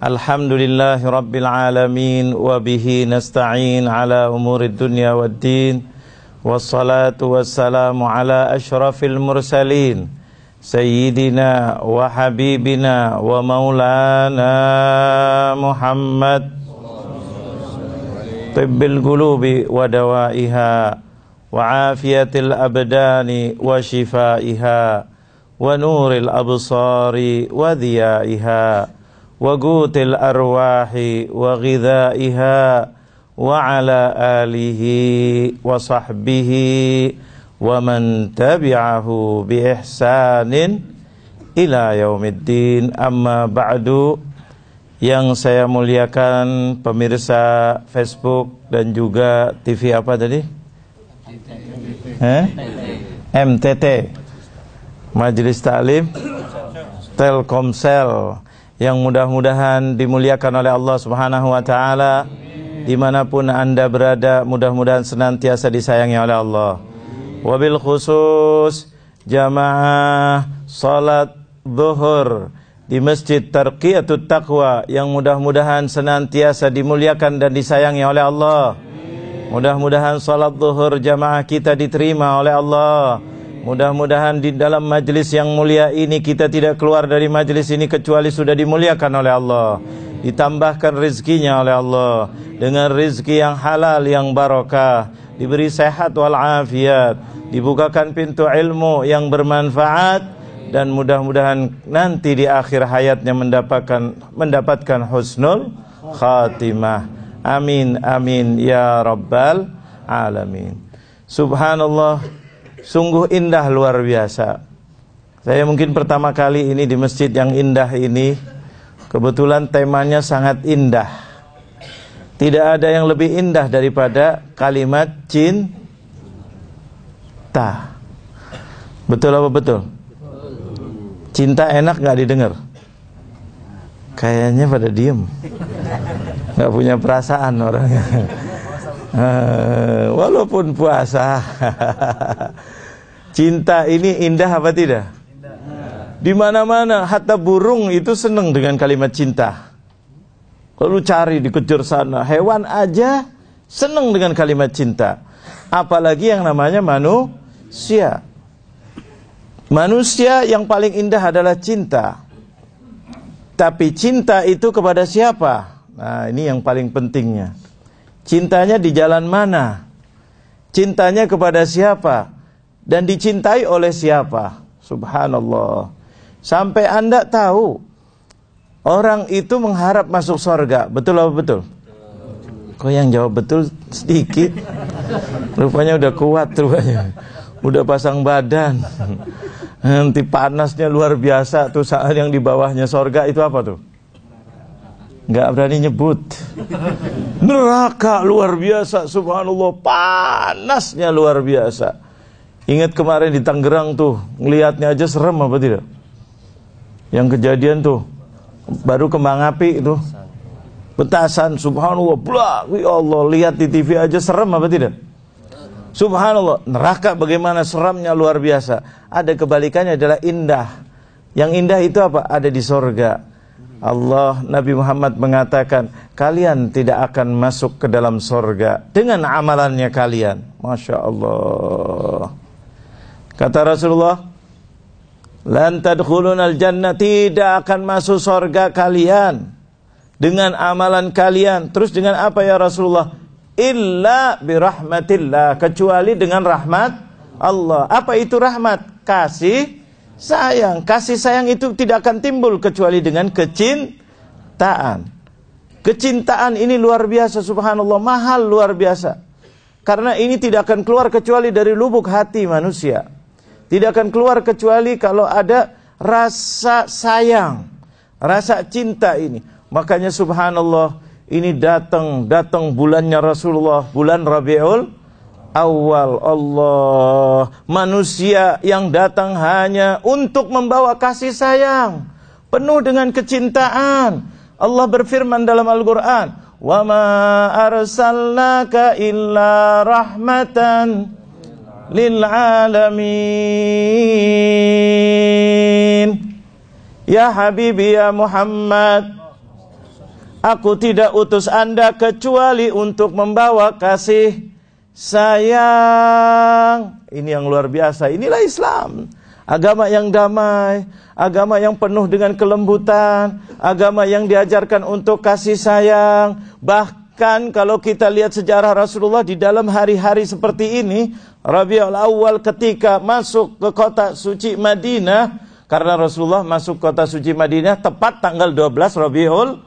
الحمد لله رب العالمين وبه نستعين على أمور الدنيا والدين والصلاة والسلام على أشرف المرسلين سيدنا وحبيبنا ومولانا محمد. طب القلوب ودوائها وعافية الأبدان وشفائها ونور الأبصار وذيائها وقوت الأرواح وغذائها وعلى آله وصحبه ومن تبعه بإحسان إلى يوم الدين أما بعد yang saya muliakan pemirsa Facebook dan juga TV apa tadi? Eh? MTT Majelis Taklim Telkomsel yang mudah-mudahan dimuliakan oleh Allah Subhanahu wa taala di mana pun Anda berada mudah-mudahan senantiasa disayangi oleh Allah. Wabil khusus jamaah salat zuhur di Masjid Tarqiyatut Taqwa yang mudah-mudahan senantiasa dimuliakan dan disayangi oleh Allah. Mudah-mudahan salat zuhur jamaah kita diterima oleh Allah. Mudah-mudahan di dalam majlis yang mulia ini kita tidak keluar dari majlis ini kecuali sudah dimuliakan oleh Allah. Ditambahkan rezekinya oleh Allah dengan rezeki yang halal yang barokah, diberi sehat wal afiat, dibukakan pintu ilmu yang bermanfaat dan mudah-mudahan nanti di akhir hayatnya mendapatkan mendapatkan husnul khatimah. Amin amin ya rabbal alamin. Subhanallah Sungguh indah luar biasa. Saya mungkin pertama kali ini di masjid yang indah ini. Kebetulan temanya sangat indah. Tidak ada yang lebih indah daripada kalimat cinta. Betul apa betul? Cinta enak gak didengar? Kayaknya pada diem. Gak punya perasaan orangnya. Uh, walaupun puasa Cinta ini indah apa tidak? Di mana-mana hatta burung itu senang dengan kalimat cinta. Lalu cari dikejar sana, hewan aja senang dengan kalimat cinta. Apalagi yang namanya manusia. Manusia yang paling indah adalah cinta. Tapi cinta itu kepada siapa? Nah, ini yang paling pentingnya. Cintanya di jalan mana? Cintanya kepada siapa? dan dicintai oleh siapa? Subhanallah. Sampai Anda tahu orang itu mengharap masuk surga. Betul apa betul? Kok yang jawab betul sedikit? Rupanya udah kuat rupanya. Udah pasang badan. Nanti panasnya luar biasa tuh saat yang di bawahnya surga itu apa tuh? Nggak berani nyebut. Neraka luar biasa, subhanallah, panasnya luar biasa. Ingat kemarin di Tangerang tuh, ngelihatnya aja serem apa tidak? Yang kejadian tuh, baru kembang api itu. Petasan, subhanallah, blak, ya Allah, lihat di TV aja serem apa tidak? Subhanallah, neraka bagaimana seramnya luar biasa. Ada kebalikannya adalah indah. Yang indah itu apa? Ada di sorga. Allah Nabi Muhammad mengatakan kalian tidak akan masuk ke dalam sorga dengan amalannya kalian. Masya Allah. Kata Rasulullah, "Lan tadkhulunal jannah tidak akan masuk surga kalian dengan amalan kalian." Terus dengan apa ya Rasulullah? Illa birahmatillah, kecuali dengan rahmat Allah. Apa itu rahmat? Kasih sayang. Kasih sayang itu tidak akan timbul kecuali dengan kecintaan. Kecintaan ini luar biasa subhanallah, mahal luar biasa. Karena ini tidak akan keluar kecuali dari lubuk hati manusia. Tidak akan keluar kecuali kalau ada rasa sayang, rasa cinta ini. Makanya subhanallah, ini datang, datang bulannya Rasulullah, bulan Rabiul awal Allah. Manusia yang datang hanya untuk membawa kasih sayang, penuh dengan kecintaan. Allah berfirman dalam Al-Qur'an, "Wa ma arsalnaka illa rahmatan lil alamin." Ya Habibi ya Muhammad, Aku tidak utus Anda kecuali untuk membawa kasih sayang. Ini yang luar biasa. Inilah Islam. Agama yang damai, agama yang penuh dengan kelembutan, agama yang diajarkan untuk kasih sayang. Bahkan kalau kita lihat sejarah Rasulullah di dalam hari-hari seperti ini, Rabiul Awal ketika masuk ke kota suci Madinah, karena Rasulullah masuk kota suci Madinah tepat tanggal 12 Rabiul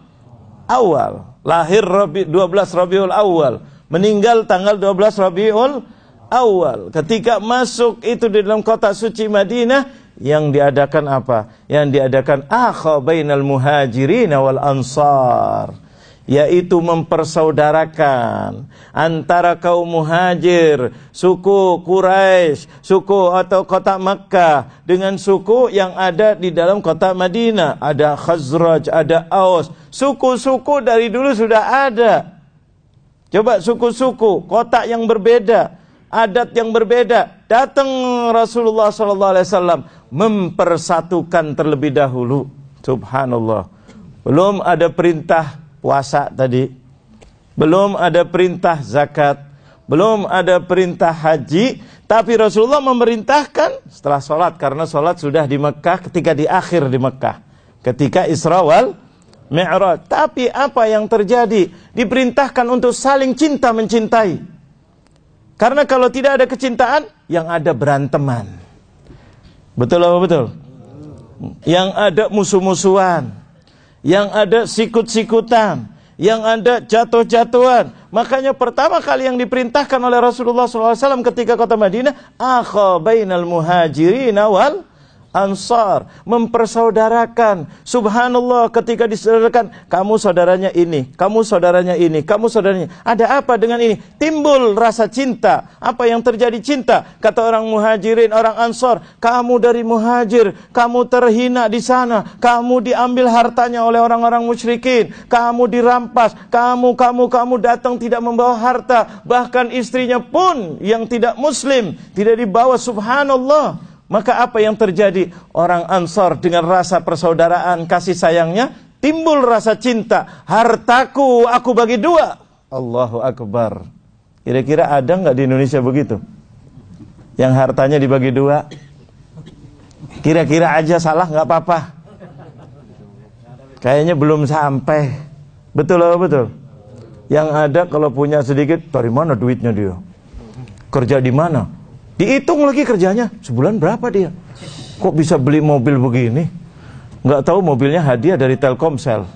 awal. Lahir Rabi, 12 Rabiul awal. Meninggal tanggal 12 Rabiul awal. Ketika masuk itu di dalam kota suci Madinah, yang diadakan apa? Yang diadakan akha bainal muhajirin wal ansar yaitu mempersaudarakan antara kaum muhajir, suku Quraisy, suku atau kota Makkah dengan suku yang ada di dalam kota Madinah. Ada Khazraj, ada Aus. Suku-suku dari dulu sudah ada. Coba suku-suku, kota yang berbeda, adat yang berbeda. Datang Rasulullah SAW mempersatukan terlebih dahulu. Subhanallah. Belum ada perintah puasa tadi, belum ada perintah zakat, belum ada perintah haji, tapi Rasulullah memerintahkan setelah sholat karena sholat sudah di Mekah ketika di akhir di Mekah, ketika Isra wal Mi'raj. Tapi apa yang terjadi? Diperintahkan untuk saling cinta mencintai. Karena kalau tidak ada kecintaan, yang ada beranteman. Betul apa betul? Yang ada musuh-musuhan yang ada sikut-sikutan, yang ada jatuh-jatuhan. Makanya pertama kali yang diperintahkan oleh Rasulullah SAW ketika kota Madinah, akha bainal muhajirin wal Ansar mempersaudarakan. Subhanallah ketika disaudarakan, kamu saudaranya ini, kamu saudaranya ini, kamu saudaranya. Ada apa dengan ini? Timbul rasa cinta. Apa yang terjadi cinta? Kata orang muhajirin, orang ansar, kamu dari muhajir, kamu terhina di sana, kamu diambil hartanya oleh orang-orang musyrikin, kamu dirampas, kamu, kamu, kamu datang tidak membawa harta, bahkan istrinya pun yang tidak muslim, tidak dibawa subhanallah. Maka apa yang terjadi? Orang Ansor dengan rasa persaudaraan, kasih sayangnya, timbul rasa cinta. Hartaku aku bagi dua. Allahu Akbar. Kira-kira ada nggak di Indonesia begitu? Yang hartanya dibagi dua? Kira-kira aja salah nggak apa-apa. Kayaknya belum sampai. Betul atau betul? Yang ada kalau punya sedikit, dari mana duitnya dia? Kerja di mana? Dihitung lagi kerjanya, sebulan berapa dia? Kok bisa beli mobil begini? Nggak tahu mobilnya hadiah dari Telkomsel.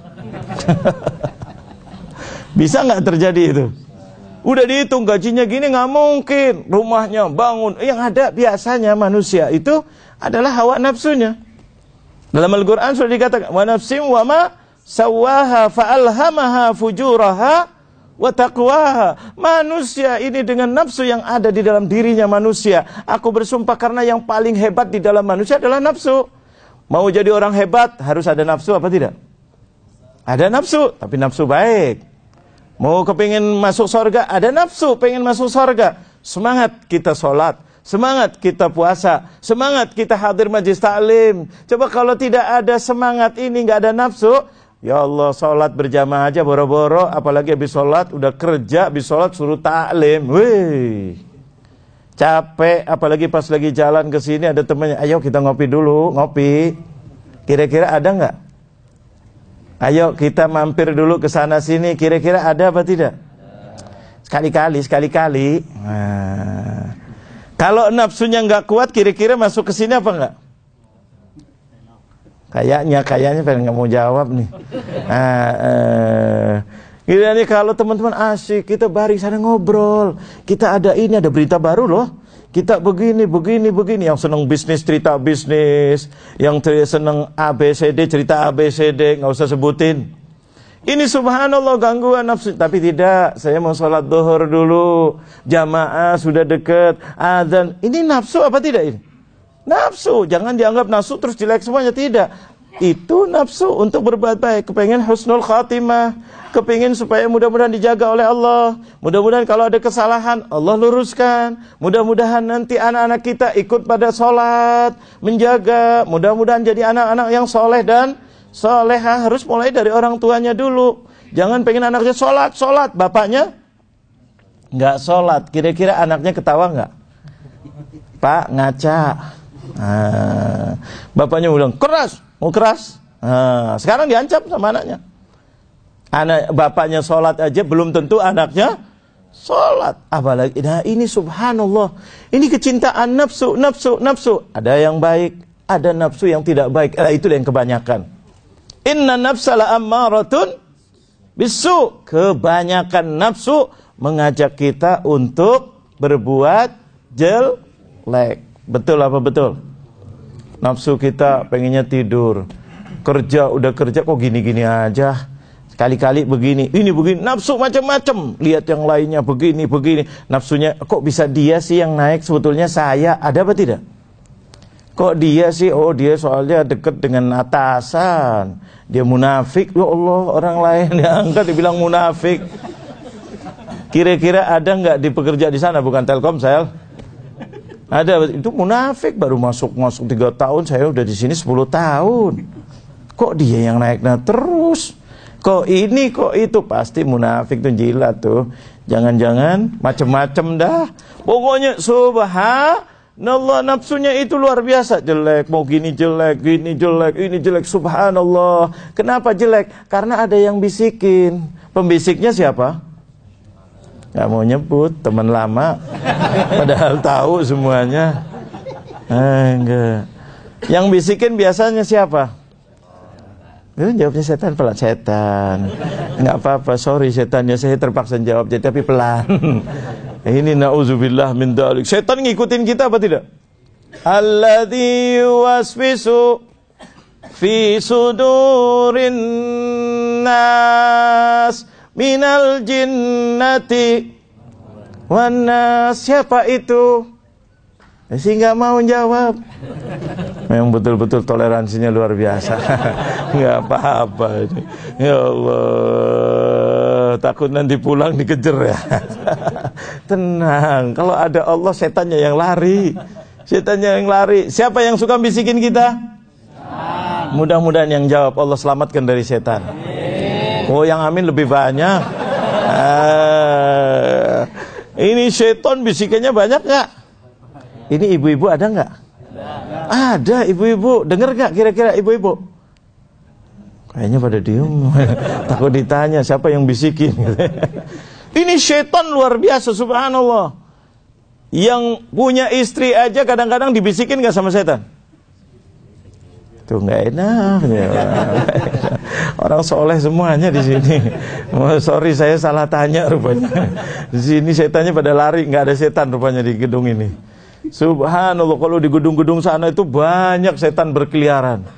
bisa nggak terjadi itu? Udah dihitung gajinya gini nggak mungkin. Rumahnya bangun. Yang ada biasanya manusia itu adalah hawa nafsunya. Dalam Al-Quran sudah dikatakan, wa nafsim wa ma sawaha fa'alhamaha fujuraha wa taqwaha. Manusia ini dengan nafsu yang ada di dalam dirinya manusia. Aku bersumpah karena yang paling hebat di dalam manusia adalah nafsu. Mau jadi orang hebat harus ada nafsu apa tidak? Ada nafsu, tapi nafsu baik. Mau kepingin masuk sorga, ada nafsu, pengen masuk sorga. Semangat kita sholat, semangat kita puasa, semangat kita hadir majlis taklim. Coba kalau tidak ada semangat ini, nggak ada nafsu, Ya Allah, sholat berjamaah aja boro-boro, apalagi habis sholat, udah kerja, habis sholat suruh taklim. Wih, capek, apalagi pas lagi jalan ke sini ada temannya, ayo kita ngopi dulu, ngopi. Kira-kira ada nggak? Ayo kita mampir dulu ke sana sini, kira-kira ada apa tidak? Sekali-kali, sekali-kali. Nah. Kalau nafsunya nggak kuat, kira-kira masuk ke sini apa nggak? Kayaknya, kayaknya pengen nggak mau jawab nih. Nah, eh, Gila nih kalau teman-teman asik, kita bareng sana ngobrol. Kita ada ini, ada berita baru loh. Kita begini, begini, begini. Yang seneng bisnis, cerita bisnis. Yang seneng ABCD, cerita ABCD. nggak usah sebutin. Ini subhanallah gangguan nafsu. Tapi tidak, saya mau sholat duhur dulu. Jamaah sudah deket. Adzan. Ini nafsu apa tidak ini? Nafsu. Jangan dianggap nafsu terus jelek semuanya. Tidak. Itu nafsu untuk berbuat baik. Kepengen husnul khatimah. Kepingin supaya mudah-mudahan dijaga oleh Allah. Mudah-mudahan kalau ada kesalahan, Allah luruskan. Mudah-mudahan nanti anak-anak kita ikut pada sholat. Menjaga. Mudah-mudahan jadi anak-anak yang soleh dan Soleha harus mulai dari orang tuanya dulu. Jangan pengen anaknya sholat, sholat. Bapaknya nggak sholat. Kira-kira anaknya ketawa nggak? Pak ngaca. Nah, bapaknya bilang keras, mau keras. Nah, sekarang diancam sama anaknya. Anak bapaknya sholat aja belum tentu anaknya sholat. Apalagi, nah ini subhanallah. Ini kecintaan nafsu, nafsu, nafsu. Ada yang baik, ada nafsu yang tidak baik. Eh, itu yang kebanyakan. Inna nafsala ammaratun bisu. Kebanyakan nafsu mengajak kita untuk berbuat jelek. Betul apa betul? Nafsu kita pengennya tidur. Kerja udah kerja kok gini-gini aja. Kali-kali begini, ini begini, nafsu macam-macam. Lihat yang lainnya begini, begini. Nafsunya kok bisa dia sih yang naik sebetulnya saya. Ada apa tidak? Kok dia sih? Oh dia soalnya deket dengan atasan. Dia munafik. Ya Allah orang lain diangkat dibilang munafik. Kira-kira ada nggak di pekerja di sana bukan Telkomsel? Ada itu munafik baru masuk masuk tiga tahun saya udah di sini 10 tahun. Kok dia yang naik nah terus? Kok ini kok itu pasti munafik tuh jilat tuh. Jangan-jangan macem-macem dah. Pokoknya subhan Allah nafsunya itu luar biasa jelek, mau gini jelek, gini jelek, ini jelek, subhanallah. Kenapa jelek? Karena ada yang bisikin. Pembisiknya siapa? Gak mau nyebut, teman lama. Padahal tahu semuanya. Eh, enggak. Yang bisikin biasanya siapa? Itu jawabnya setan pelan setan. Enggak apa-apa, sorry setannya saya terpaksa jawab jadi tapi pelan. Ini na'udzubillah min dalik. Setan ngikutin kita apa tidak? Alladhi waswisu fi sudurin nas minal jinnati wan Siapa itu? Si nggak mau jawab. Memang betul-betul toleransinya luar biasa. Nggak apa-apa. Ya Allah, takut nanti pulang dikejar ya. Tenang, kalau ada Allah setannya yang lari. Setannya yang lari. Siapa yang suka bisikin kita? Mudah-mudahan yang jawab Allah selamatkan dari setan. Oh, yang amin lebih banyak. Ah, ini setan bisikannya banyak nggak? Ini ibu-ibu ada nggak? Ada ibu-ibu. Dengar nggak kira-kira ibu-ibu? Kayaknya pada diem. Takut ditanya siapa yang bisikin. Ini setan luar biasa subhanallah. Yang punya istri aja kadang-kadang dibisikin gak sama setan? Tuh nggak enak. Orang soleh semuanya di sini. Oh, sorry saya salah tanya rupanya. Di sini setannya pada lari, nggak ada setan rupanya di gedung ini. Subhanallah kalau di gedung-gedung sana itu banyak setan berkeliaran.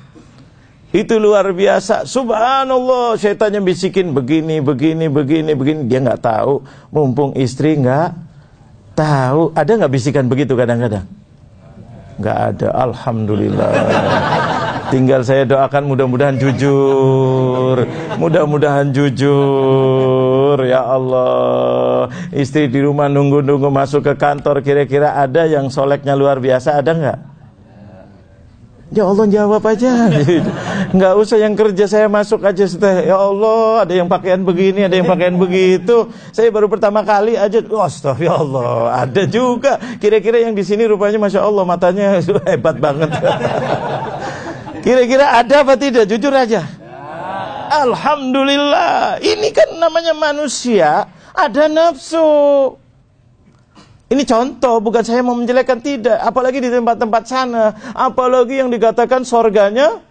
Itu luar biasa. Subhanallah, setannya bisikin begini, begini, begini, begini. Dia nggak tahu. Mumpung istri nggak tahu. Ada nggak bisikan begitu kadang-kadang? Nggak ada. Alhamdulillah. Tinggal saya doakan mudah-mudahan jujur. Mudah-mudahan jujur ya Allah. Istri di rumah nunggu-nunggu masuk ke kantor kira-kira ada yang soleknya luar biasa ada nggak? Ya Allah jawab aja Nggak usah yang kerja saya masuk aja setelah Ya Allah ada yang pakaian begini Ada yang pakaian begitu Saya baru pertama kali aja Allah Ada juga Kira-kira yang di sini rupanya Masya Allah matanya hebat banget Kira-kira ada apa tidak? Jujur aja. Alhamdulillah. Ini kan namanya manusia, ada nafsu. Ini contoh, bukan saya mau menjelekkan tidak. Apalagi di tempat-tempat sana, apalagi yang dikatakan sorganya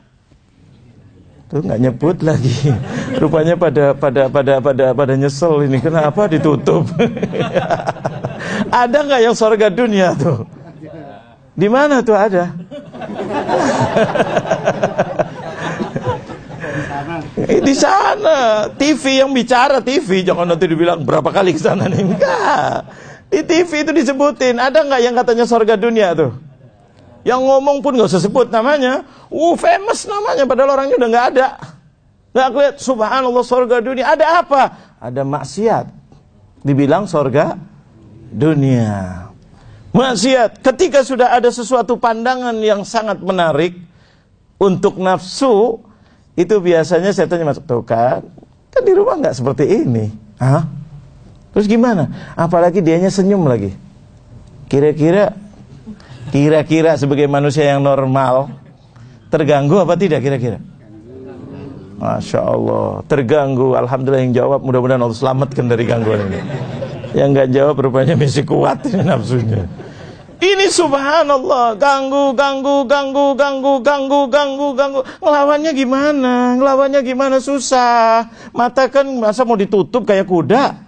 Tuh nggak nyebut lagi. Rupanya pada pada pada pada pada nyesel ini. Kenapa ditutup? ada nggak yang sorga dunia tuh? Di mana tuh ada? Eh, di sana. TV yang bicara TV jangan nanti dibilang berapa kali ke sana nih. Enggak. Di TV itu disebutin. Ada nggak yang katanya sorga dunia tuh? Yang ngomong pun nggak usah sebut namanya. Uh famous namanya. Padahal orangnya udah nggak ada. Nggak kelihatan. Subhanallah sorga dunia. Ada apa? Ada maksiat. Dibilang sorga dunia maksiat. Ketika sudah ada sesuatu pandangan yang sangat menarik untuk nafsu itu biasanya setannya masuk tuh kan kan di rumah nggak seperti ini. Hah? terus gimana? Apalagi dianya senyum lagi. Kira-kira kira-kira sebagai manusia yang normal terganggu apa tidak kira-kira? Masya Allah. Terganggu. Alhamdulillah yang jawab mudah-mudahan Allah selamatkan dari gangguan ini yang nggak jawab rupanya masih kuat ini nafsunya ini subhanallah, ganggu, ganggu, ganggu, ganggu, ganggu, ganggu, ganggu. Ngelawannya gimana? Ngelawannya gimana? Susah. Mata kan masa mau ditutup kayak kuda?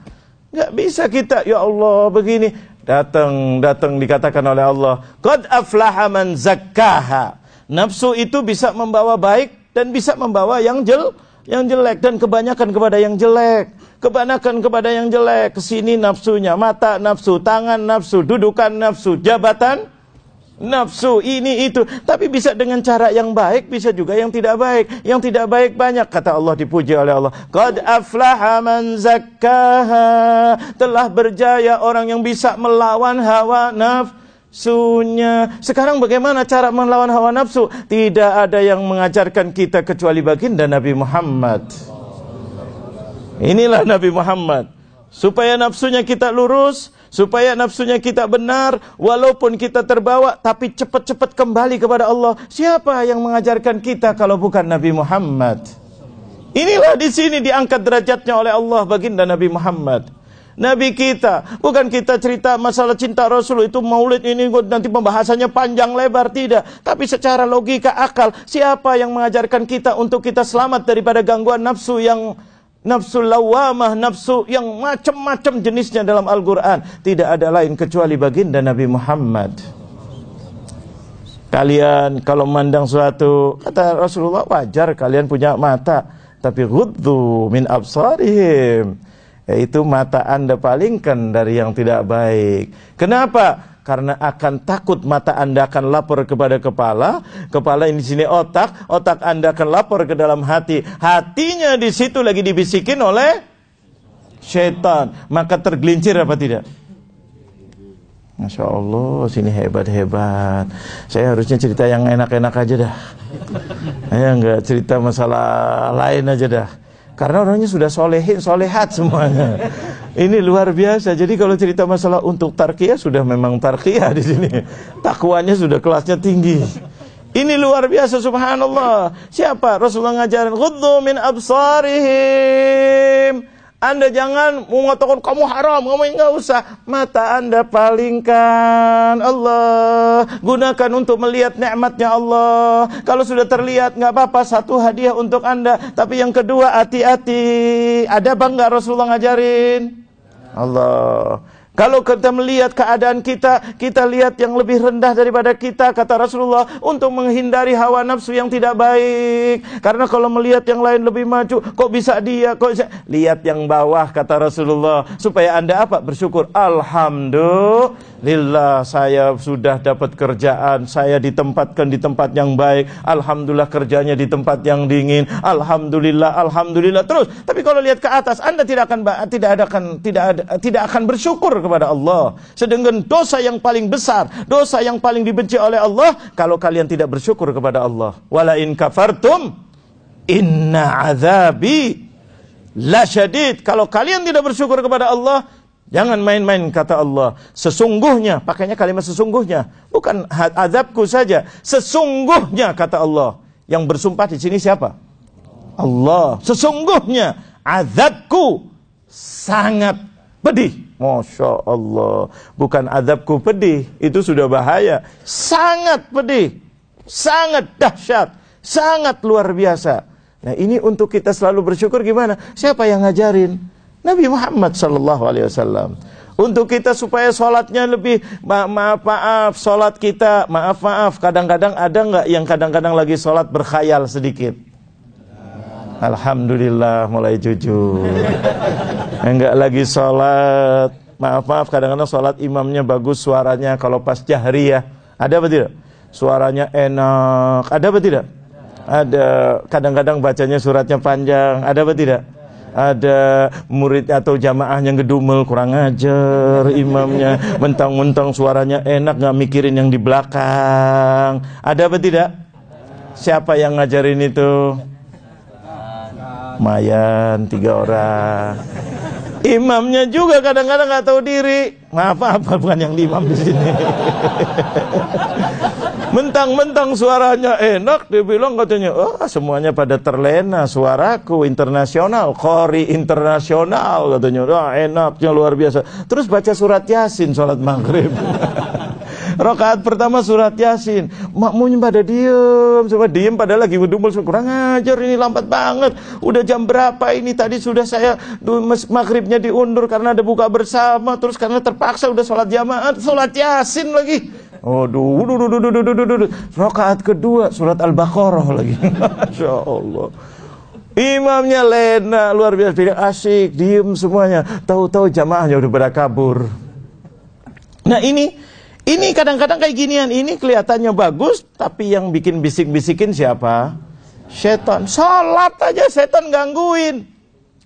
Gak bisa kita, ya Allah begini. Datang, datang dikatakan oleh Allah. Qad aflaha man zakkaha. Nafsu itu bisa membawa baik dan bisa membawa yang jel, yang jelek dan kebanyakan kepada yang jelek kebanyakan kepada yang jelek. Ke sini nafsunya, mata nafsu, tangan nafsu, dudukan nafsu, jabatan nafsu, ini itu. Tapi bisa dengan cara yang baik, bisa juga yang tidak baik. Yang tidak baik banyak, kata Allah dipuji oleh Allah. Qad aflaha man zakkaha. Telah berjaya orang yang bisa melawan hawa nafsunya. Sekarang bagaimana cara melawan hawa nafsu? Tidak ada yang mengajarkan kita kecuali baginda Nabi Muhammad. Inilah Nabi Muhammad. Supaya nafsunya kita lurus, supaya nafsunya kita benar, walaupun kita terbawa, tapi cepat-cepat kembali kepada Allah. Siapa yang mengajarkan kita kalau bukan Nabi Muhammad? Inilah di sini diangkat derajatnya oleh Allah baginda Nabi Muhammad. Nabi kita, bukan kita cerita masalah cinta Rasul itu maulid ini nanti pembahasannya panjang lebar tidak, tapi secara logika akal, siapa yang mengajarkan kita untuk kita selamat daripada gangguan nafsu yang Nafsu lawamah, nafsu yang macam-macam jenisnya dalam Al-Quran. Tidak ada lain kecuali baginda Nabi Muhammad. Kalian kalau memandang suatu, kata Rasulullah wajar kalian punya mata. Tapi ghuddu min absarihim. Yaitu mata anda palingkan dari yang tidak baik. Kenapa? Karena akan takut mata Anda akan lapor kepada kepala, kepala ini sini otak, otak Anda akan lapor ke dalam hati. Hatinya di situ lagi dibisikin oleh setan, maka tergelincir apa tidak? Masya Allah, sini hebat-hebat. Saya harusnya cerita yang enak-enak aja dah. Saya nggak cerita masalah lain aja dah. Karena orangnya sudah solehin, solehat semuanya. Ini luar biasa. Jadi kalau cerita masalah untuk tarkiyah sudah memang tarkiyah di sini. Takwanya sudah kelasnya tinggi. Ini luar biasa subhanallah. Siapa? Rasulullah ngajarin ghuddu min absarihim. Anda jangan mengatakan kamu haram, kamu enggak usah. Mata Anda palingkan Allah. Gunakan untuk melihat nikmatnya Allah. Kalau sudah terlihat nggak apa-apa satu hadiah untuk Anda. Tapi yang kedua hati-hati. Ada bangga Rasulullah ngajarin? Allah. Kalau kita melihat keadaan kita, kita lihat yang lebih rendah daripada kita, kata Rasulullah, untuk menghindari hawa nafsu yang tidak baik. Karena kalau melihat yang lain lebih maju, kok bisa dia, kok bisa... Lihat yang bawah, kata Rasulullah. Supaya anda apa? Bersyukur. Alhamdulillah, saya sudah dapat kerjaan, saya ditempatkan di tempat yang baik. Alhamdulillah kerjanya di tempat yang dingin. Alhamdulillah, Alhamdulillah. Terus, tapi kalau lihat ke atas, anda tidak akan tidak akan tidak ada, tidak akan bersyukur kepada Allah. Sedangkan dosa yang paling besar, dosa yang paling dibenci oleh Allah kalau kalian tidak bersyukur kepada Allah. Wala in kafartum inna azabi la syadid. Kalau kalian tidak bersyukur kepada Allah, jangan main-main kata Allah. Sesungguhnya, pakainya kalimat sesungguhnya, bukan azabku saja. Sesungguhnya kata Allah. Yang bersumpah di sini siapa? Allah. Sesungguhnya azabku sangat pedih. Masya Allah. Bukan adabku pedih. Itu sudah bahaya. Sangat pedih. Sangat dahsyat. Sangat luar biasa. Nah ini untuk kita selalu bersyukur gimana? Siapa yang ngajarin? Nabi Muhammad Sallallahu Alaihi Wasallam. Untuk kita supaya sholatnya lebih ma maaf maaf sholat kita maaf maaf kadang-kadang ada nggak yang kadang-kadang lagi sholat berkhayal sedikit Alhamdulillah mulai jujur. Enggak lagi sholat. Maaf maaf kadang-kadang sholat imamnya bagus suaranya kalau pas jahriyah. Ada apa tidak? Suaranya enak. Ada apa tidak? Ada kadang-kadang bacanya suratnya panjang. Ada apa tidak? ada murid atau jamaah yang gedumel kurang ajar imamnya mentang-mentang suaranya enak nggak mikirin yang di belakang ada apa tidak siapa yang ngajarin itu Mayan tiga orang. Imamnya juga kadang-kadang nggak tahu diri. Maaf apa bukan yang imam di sini. Mentang-mentang suaranya enak, dia bilang katanya, oh semuanya pada terlena suaraku internasional, kori internasional katanya, oh, enaknya luar biasa. Terus baca surat Yasin sholat maghrib. Rakaat pertama surat Yasin. Makmunya pada diem, coba diem pada lagi ngedumel kurang ajar ini lambat banget. Udah jam berapa ini tadi sudah saya maghribnya diundur karena ada buka bersama, terus karena terpaksa udah sholat jamaah, sholat Yasin lagi. Oh, duh, duh, duh, duh, duh, duh, duh. Rakaat kedua surat Al-Baqarah lagi. Masya Allah. Imamnya lena luar biasa tidak asik, diem semuanya. Tahu-tahu jamaahnya udah pada kabur. Nah ini ini kadang-kadang kayak ginian ini kelihatannya bagus, tapi yang bikin bisik-bisikin siapa? Setan. Salat aja setan gangguin.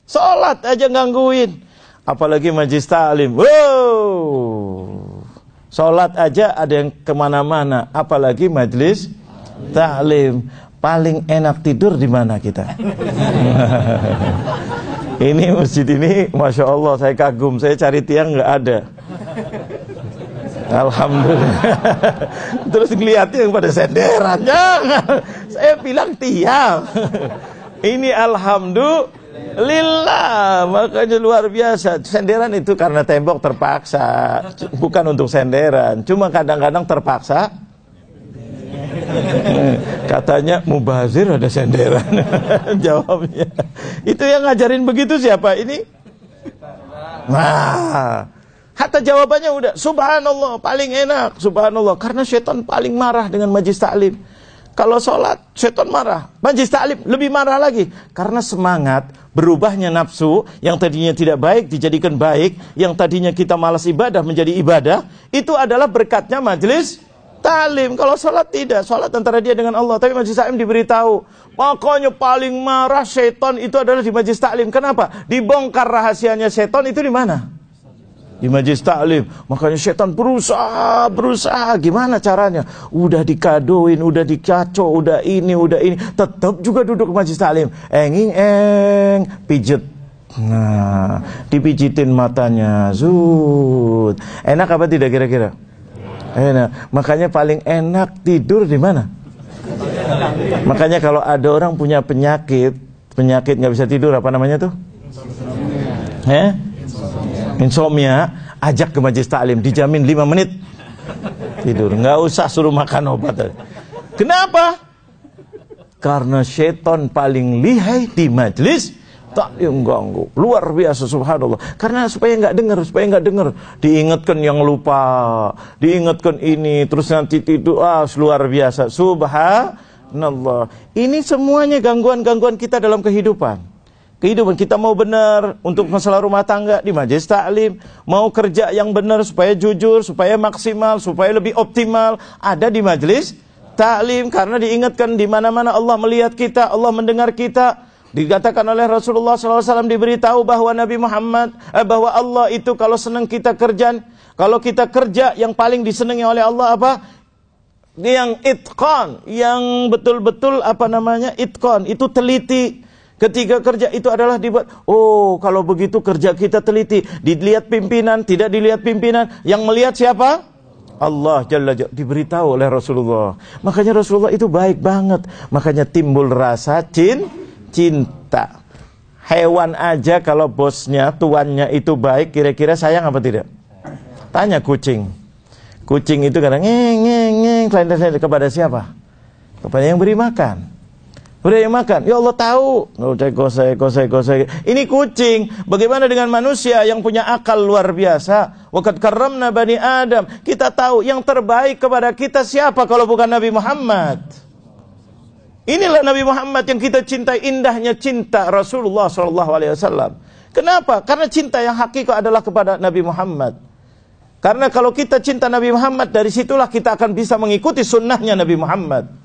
Salat aja gangguin. Apalagi majlis ta'lim. Wow. Sholat aja ada yang ke mana-mana, apalagi majlis taklim. Paling enak tidur di mana kita? ini masjid ini, masya Allah, saya kagum. Saya cari tiang nggak ada. Alhamdulillah. Terus ngeliatnya pada senderan. Jangan. Saya bilang tiang. Ini alhamdulillah Lillah, makanya luar biasa. Senderan itu karena tembok terpaksa, bukan untuk senderan. Cuma kadang-kadang terpaksa. Katanya mubazir ada senderan. Jawabnya. Itu yang ngajarin begitu siapa ini? Nah, hatta jawabannya udah subhanallah paling enak, subhanallah karena setan paling marah dengan majlis taklim. Kalau sholat, setan marah. Majlis taklim lebih marah lagi. Karena semangat berubahnya nafsu yang tadinya tidak baik dijadikan baik. Yang tadinya kita malas ibadah menjadi ibadah. Itu adalah berkatnya majlis taklim. Kalau sholat tidak. Sholat antara dia dengan Allah. Tapi majlis taklim diberitahu. Makanya paling marah setan itu adalah di majlis taklim. Kenapa? Dibongkar rahasianya setan itu di mana? Di majlis taklim. Makanya setan berusaha, berusaha. Gimana caranya? Udah dikadoin, udah dikacau, udah ini, udah ini. Tetap juga duduk di majlis taklim. Enging eng, pijet. Nah, dipijitin matanya. Zut. Enak apa tidak kira-kira? Enak. Makanya paling enak tidur di mana? Makanya kalau ada orang punya penyakit, penyakit nggak bisa tidur, apa namanya tuh? Eh? Insomnia, ajak ke majlis taklim, dijamin 5 menit tidur. Nggak usah suruh makan obat. Kenapa? Karena setan paling lihai di majlis taklim ganggu. Luar biasa subhanallah. Karena supaya nggak dengar, supaya nggak dengar. Diingatkan yang lupa, diingatkan ini, terus nanti tidur. Ah, luar biasa. Subhanallah. Ini semuanya gangguan-gangguan kita dalam kehidupan kehidupan kita mau benar untuk masalah rumah tangga di majelis taklim, mau kerja yang benar supaya jujur, supaya maksimal, supaya lebih optimal, ada di majelis taklim karena diingatkan di mana-mana Allah melihat kita, Allah mendengar kita. Dikatakan oleh Rasulullah SAW diberitahu bahwa Nabi Muhammad eh, bahwa Allah itu kalau senang kita kerja, kalau kita kerja yang paling disenangi oleh Allah apa? Yang itqan, yang betul-betul apa namanya itqan, itu teliti, Ketika kerja itu adalah dibuat, oh kalau begitu kerja kita teliti, dilihat pimpinan, tidak dilihat pimpinan, yang melihat siapa? Allah Jalla Jalla diberitahu oleh Rasulullah. Makanya Rasulullah itu baik banget. Makanya timbul rasa cin, cinta. Hewan aja kalau bosnya, tuannya itu baik, kira-kira sayang apa tidak? Tanya kucing. Kucing itu kadang ngeng ngeng ngeng kepada siapa? Kepada yang beri makan. Udah yang makan. Ya Allah tahu. Gosek. Ini kucing. Bagaimana dengan manusia yang punya akal luar biasa? Wakat karamna bani Adam. Kita tahu yang terbaik kepada kita siapa kalau bukan Nabi Muhammad. Inilah Nabi Muhammad yang kita cintai indahnya cinta Rasulullah Wasallam. Kenapa? Karena cinta yang hakiki adalah kepada Nabi Muhammad. Karena kalau kita cinta Nabi Muhammad, dari situlah kita akan bisa mengikuti sunnahnya Nabi Muhammad.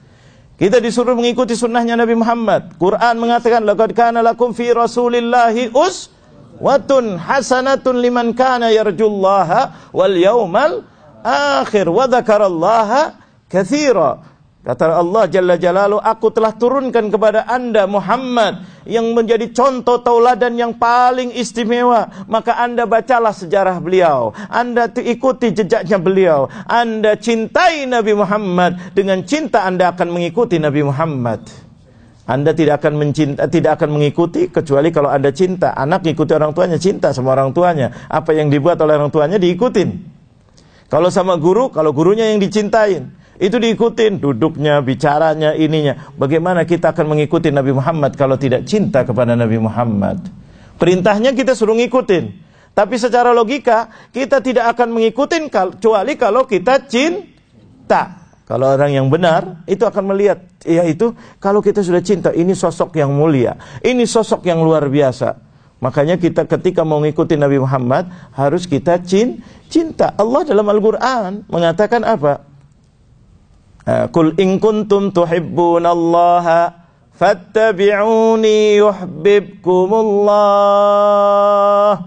Kita disuruh mengikuti sunnahnya Nabi Muhammad. Quran mengatakan, Laqad kana lakum fi rasulillahi uswatun hasanatun liman kana yarjullaha wal yawmal akhir wa dzakarallaha katsira. Kata Allah Jalla Jalalu, aku telah turunkan kepada anda Muhammad yang menjadi contoh tauladan yang paling istimewa. Maka anda bacalah sejarah beliau. Anda ikuti jejaknya beliau. Anda cintai Nabi Muhammad. Dengan cinta anda akan mengikuti Nabi Muhammad. Anda tidak akan mencinta, tidak akan mengikuti kecuali kalau anda cinta. Anak ikuti orang tuanya, cinta sama orang tuanya. Apa yang dibuat oleh orang tuanya diikutin. Kalau sama guru, kalau gurunya yang dicintain. Itu diikutin duduknya, bicaranya, ininya. Bagaimana kita akan mengikuti Nabi Muhammad kalau tidak cinta kepada Nabi Muhammad? Perintahnya kita suruh ngikutin. Tapi secara logika kita tidak akan mengikuti kecuali kalau kita cinta. Kalau orang yang benar itu akan melihat yaitu kalau kita sudah cinta ini sosok yang mulia, ini sosok yang luar biasa. Makanya kita ketika mau mengikuti Nabi Muhammad harus kita cinta. Allah dalam Al-Qur'an mengatakan apa? Qul in kuntum tuhibbunallaha fattabi'uni yuhibbukumullah.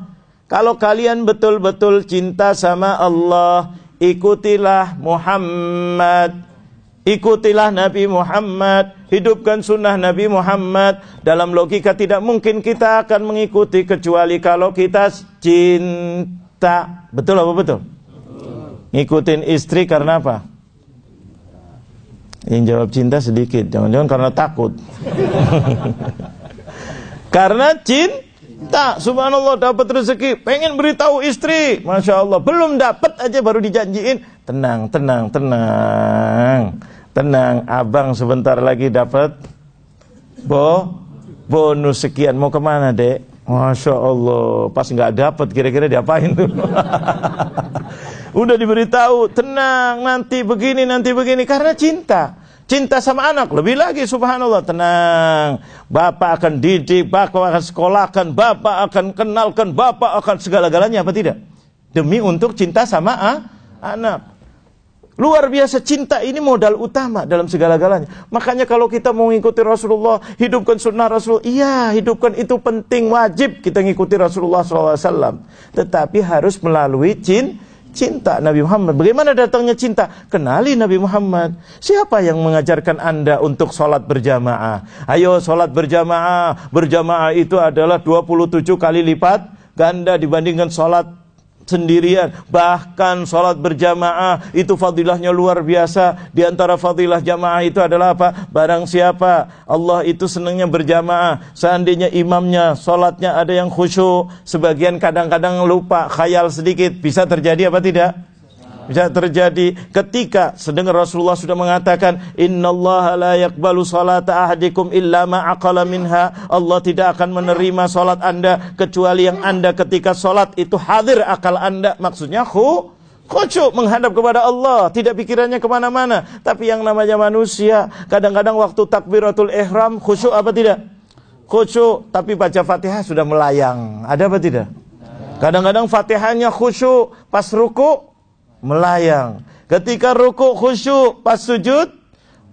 Kalau kalian betul-betul cinta sama Allah, ikutilah Muhammad. Ikutilah Nabi Muhammad, hidupkan sunnah Nabi Muhammad. Dalam logika tidak mungkin kita akan mengikuti kecuali kalau kita cinta. Betul apa betul? Ngikutin istri karena apa? Yang jawab cinta sedikit, jangan-jangan karena takut. karena cinta, subhanallah dapat rezeki, pengen beritahu istri, masya Allah, belum dapat aja baru dijanjiin, tenang, tenang, tenang, tenang, abang sebentar lagi dapat bo bonus sekian, mau ke mana dek? Masya Allah, pas nggak dapat kira-kira diapain tuh? Udah diberitahu, tenang, nanti begini, nanti begini. Karena cinta. Cinta sama anak. Lebih lagi, subhanallah, tenang. Bapak akan didik, bapak akan sekolahkan, bapak akan kenalkan, bapak akan segala-galanya, apa tidak? Demi untuk cinta sama ah, anak. Luar biasa cinta ini modal utama dalam segala-galanya. Makanya kalau kita mau mengikuti Rasulullah, hidupkan sunnah Rasul. Iya, hidupkan itu penting, wajib kita mengikuti Rasulullah SAW. Tetapi harus melalui cinta cinta Nabi Muhammad. Bagaimana datangnya cinta? Kenali Nabi Muhammad. Siapa yang mengajarkan Anda untuk sholat berjamaah? Ayo sholat berjamaah. Berjamaah itu adalah 27 kali lipat ganda dibandingkan sholat sendirian. Bahkan sholat berjamaah itu fadilahnya luar biasa. Di antara fadilah jamaah itu adalah apa? Barang siapa Allah itu senangnya berjamaah. Seandainya imamnya sholatnya ada yang khusyuk. Sebagian kadang-kadang lupa khayal sedikit. Bisa terjadi apa tidak? Bisa terjadi ketika sedengar Rasulullah sudah mengatakan innallaha la yaqbalu salata ahadikum illa ma minha. Allah tidak akan menerima salat Anda kecuali yang Anda ketika salat itu hadir akal Anda. Maksudnya khu khusyuk menghadap kepada Allah tidak pikirannya ke mana-mana. Tapi yang namanya manusia kadang-kadang waktu takbiratul ihram khusyuk apa tidak? Khusyuk tapi baca fatihah sudah melayang. Ada apa tidak? Kadang-kadang fatihahnya khusyuk pas ruku melayang. Ketika rukuk khusyuk pas sujud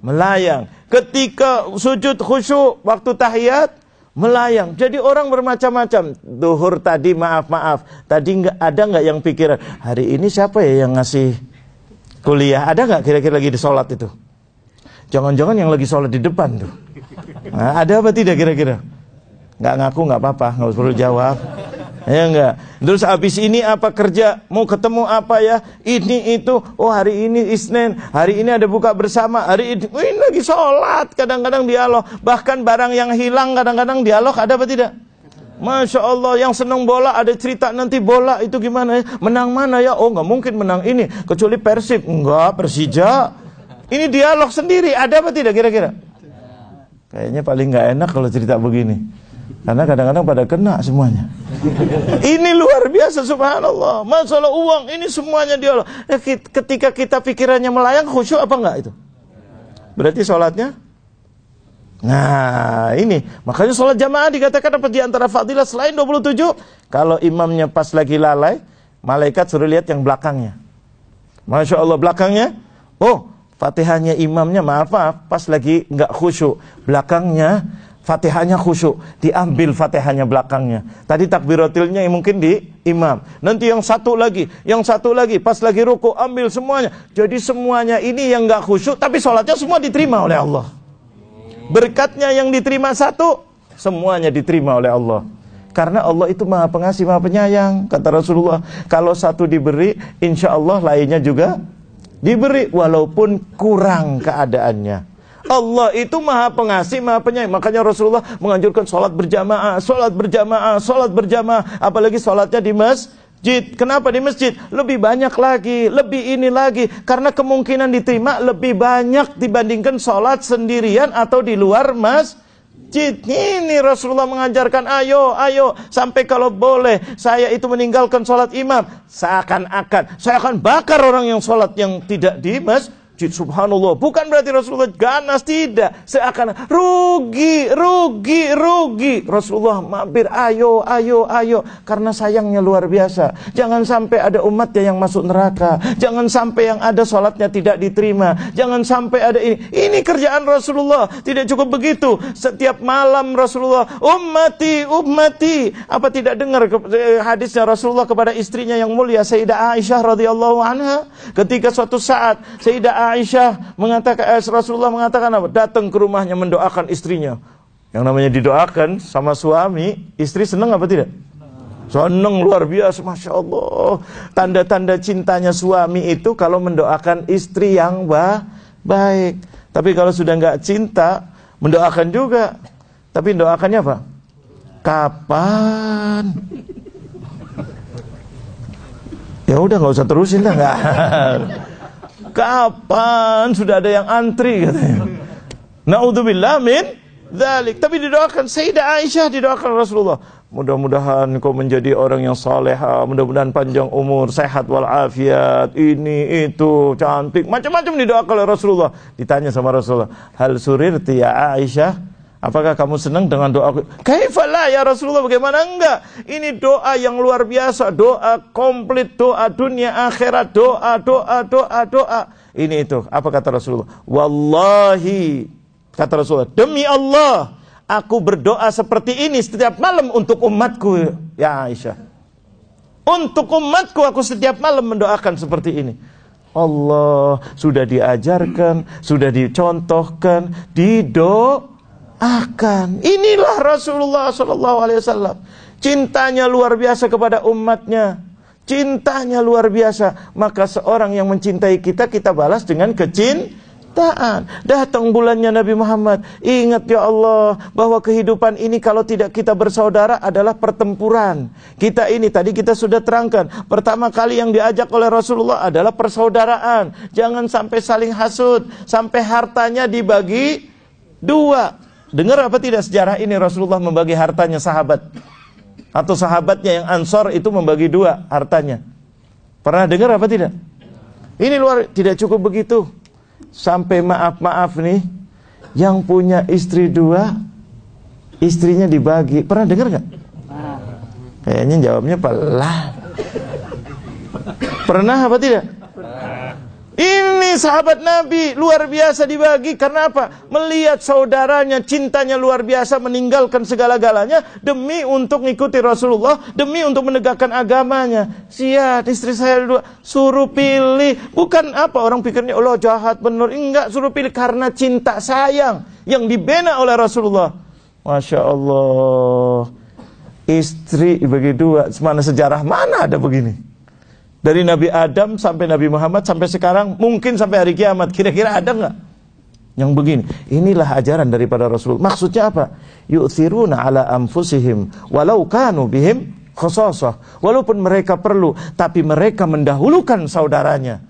melayang. Ketika sujud khusyuk waktu tahiyat melayang. Jadi orang bermacam-macam. Duhur tadi maaf-maaf. Tadi nggak ada nggak yang pikiran hari ini siapa ya yang ngasih kuliah? Ada nggak kira-kira lagi di sholat itu? Jangan-jangan yang lagi sholat di depan tuh. Nah, ada apa tidak kira-kira? Nggak ngaku nggak apa-apa, nggak perlu jawab. Ya enggak. Terus habis ini apa kerja? Mau ketemu apa ya? Ini itu. Oh hari ini Isnin. Hari ini ada buka bersama. Hari ini, oh, ini lagi sholat. Kadang-kadang dialog. Bahkan barang yang hilang kadang-kadang dialog. Ada apa tidak? Masya Allah yang senang bola ada cerita nanti bola itu gimana ya menang mana ya oh nggak mungkin menang ini kecuali Persib enggak Persija ini dialog sendiri ada apa tidak kira-kira kayaknya paling nggak enak kalau cerita begini karena kadang-kadang pada kena semuanya. Ini luar biasa subhanallah. Masalah uang ini semuanya dia Allah. Eh, ketika kita pikirannya melayang khusyuk apa enggak itu? Berarti sholatnya Nah, ini makanya sholat jamaah dikatakan apa di antara fadilah selain 27? Kalau imamnya pas lagi lalai, malaikat suruh lihat yang belakangnya. Masya Allah belakangnya, oh fatihahnya imamnya maaf maaf pas lagi nggak khusyuk, belakangnya Fatihahnya khusyuk, diambil Fatihahnya belakangnya. Tadi takbiratilnya yang mungkin di imam. Nanti yang satu lagi, yang satu lagi, pas lagi ruku ambil semuanya. Jadi semuanya ini yang nggak khusyuk, tapi sholatnya semua diterima oleh Allah. Berkatnya yang diterima satu, semuanya diterima oleh Allah. Karena Allah itu maha pengasih, maha penyayang. Kata Rasulullah, kalau satu diberi, insya Allah lainnya juga diberi. Walaupun kurang keadaannya. Allah itu maha pengasih, maha penyayang. Makanya Rasulullah menganjurkan sholat berjamaah, sholat berjamaah, sholat berjamaah. Apalagi sholatnya di masjid. Kenapa di masjid? Lebih banyak lagi, lebih ini lagi. Karena kemungkinan diterima lebih banyak dibandingkan sholat sendirian atau di luar masjid. Ini Rasulullah mengajarkan, ayo, ayo, sampai kalau boleh, saya itu meninggalkan sholat imam. Seakan-akan, saya akan bakar orang yang sholat yang tidak di masjid masjid subhanallah. Bukan berarti Rasulullah ganas tidak. Seakan rugi rugi rugi. Rasulullah mampir ayo ayo ayo. Karena sayangnya luar biasa. Jangan sampai ada umatnya yang masuk neraka. Jangan sampai yang ada sholatnya tidak diterima. Jangan sampai ada ini. Ini kerjaan Rasulullah. Tidak cukup begitu. Setiap malam Rasulullah ummati ummati. Apa tidak dengar eh, hadisnya Rasulullah kepada istrinya yang mulia Sayyidah Aisyah radhiyallahu anha? Ketika suatu saat Sayyidah Aisyah mengatakan eh, Rasulullah mengatakan apa? Datang ke rumahnya mendoakan istrinya. Yang namanya didoakan sama suami, istri senang apa tidak? Senang luar biasa, masya Allah. Tanda-tanda cintanya suami itu kalau mendoakan istri yang bah baik. Tapi kalau sudah nggak cinta, mendoakan juga. Tapi doakannya apa? Kapan? Ya udah nggak usah terusin lah nggak. Kapan sudah ada yang antri katanya. Naudzubillah min dzalik. Tapi didoakan Sayyidah Aisyah didoakan Rasulullah. Mudah-mudahan kau menjadi orang yang saleha, mudah-mudahan panjang umur, sehat walafiat, ini itu cantik, macam-macam didoakan oleh Rasulullah. Ditanya sama Rasulullah, "Hal surirti ya Aisyah?" Apakah kamu senang dengan doa? Kaifalah ya Rasulullah bagaimana enggak? Ini doa yang luar biasa, doa komplit, doa dunia akhirat, doa doa doa doa. Ini itu. Apa kata Rasulullah? Wallahi kata Rasulullah, demi Allah, aku berdoa seperti ini setiap malam untuk umatku ya Aisyah. Untuk umatku aku setiap malam mendoakan seperti ini. Allah sudah diajarkan, sudah dicontohkan, dido akan. Inilah Rasulullah Sallallahu Alaihi Wasallam. Cintanya luar biasa kepada umatnya. Cintanya luar biasa. Maka seorang yang mencintai kita, kita balas dengan kecintaan. Datang bulannya Nabi Muhammad. Ingat ya Allah bahwa kehidupan ini kalau tidak kita bersaudara adalah pertempuran. Kita ini tadi kita sudah terangkan. Pertama kali yang diajak oleh Rasulullah adalah persaudaraan. Jangan sampai saling hasut. Sampai hartanya dibagi dua. Dengar apa tidak sejarah ini Rasulullah membagi hartanya sahabat atau sahabatnya yang Ansor itu membagi dua hartanya. Pernah dengar apa tidak? Ini luar tidak cukup begitu. Sampai maaf-maaf nih yang punya istri dua istrinya dibagi. Pernah dengar nggak? Kayaknya jawabnya pelah. Pernah apa tidak? Ini sahabat Nabi luar biasa dibagi karena apa? Melihat saudaranya cintanya luar biasa meninggalkan segala-galanya demi untuk mengikuti Rasulullah, demi untuk menegakkan agamanya. Siap istri saya dua suruh pilih, bukan apa orang pikirnya Allah jahat benar, enggak suruh pilih karena cinta sayang yang dibina oleh Rasulullah. Masya Allah. Istri bagi dua, mana sejarah mana ada begini? Dari Nabi Adam sampai Nabi Muhammad sampai sekarang mungkin sampai hari kiamat kira-kira ada nggak yang begini? Inilah ajaran daripada Rasul. Maksudnya apa? Yu'thiruna ala anfusihim walau kanu bihim khososah. Walaupun mereka perlu, tapi mereka mendahulukan saudaranya.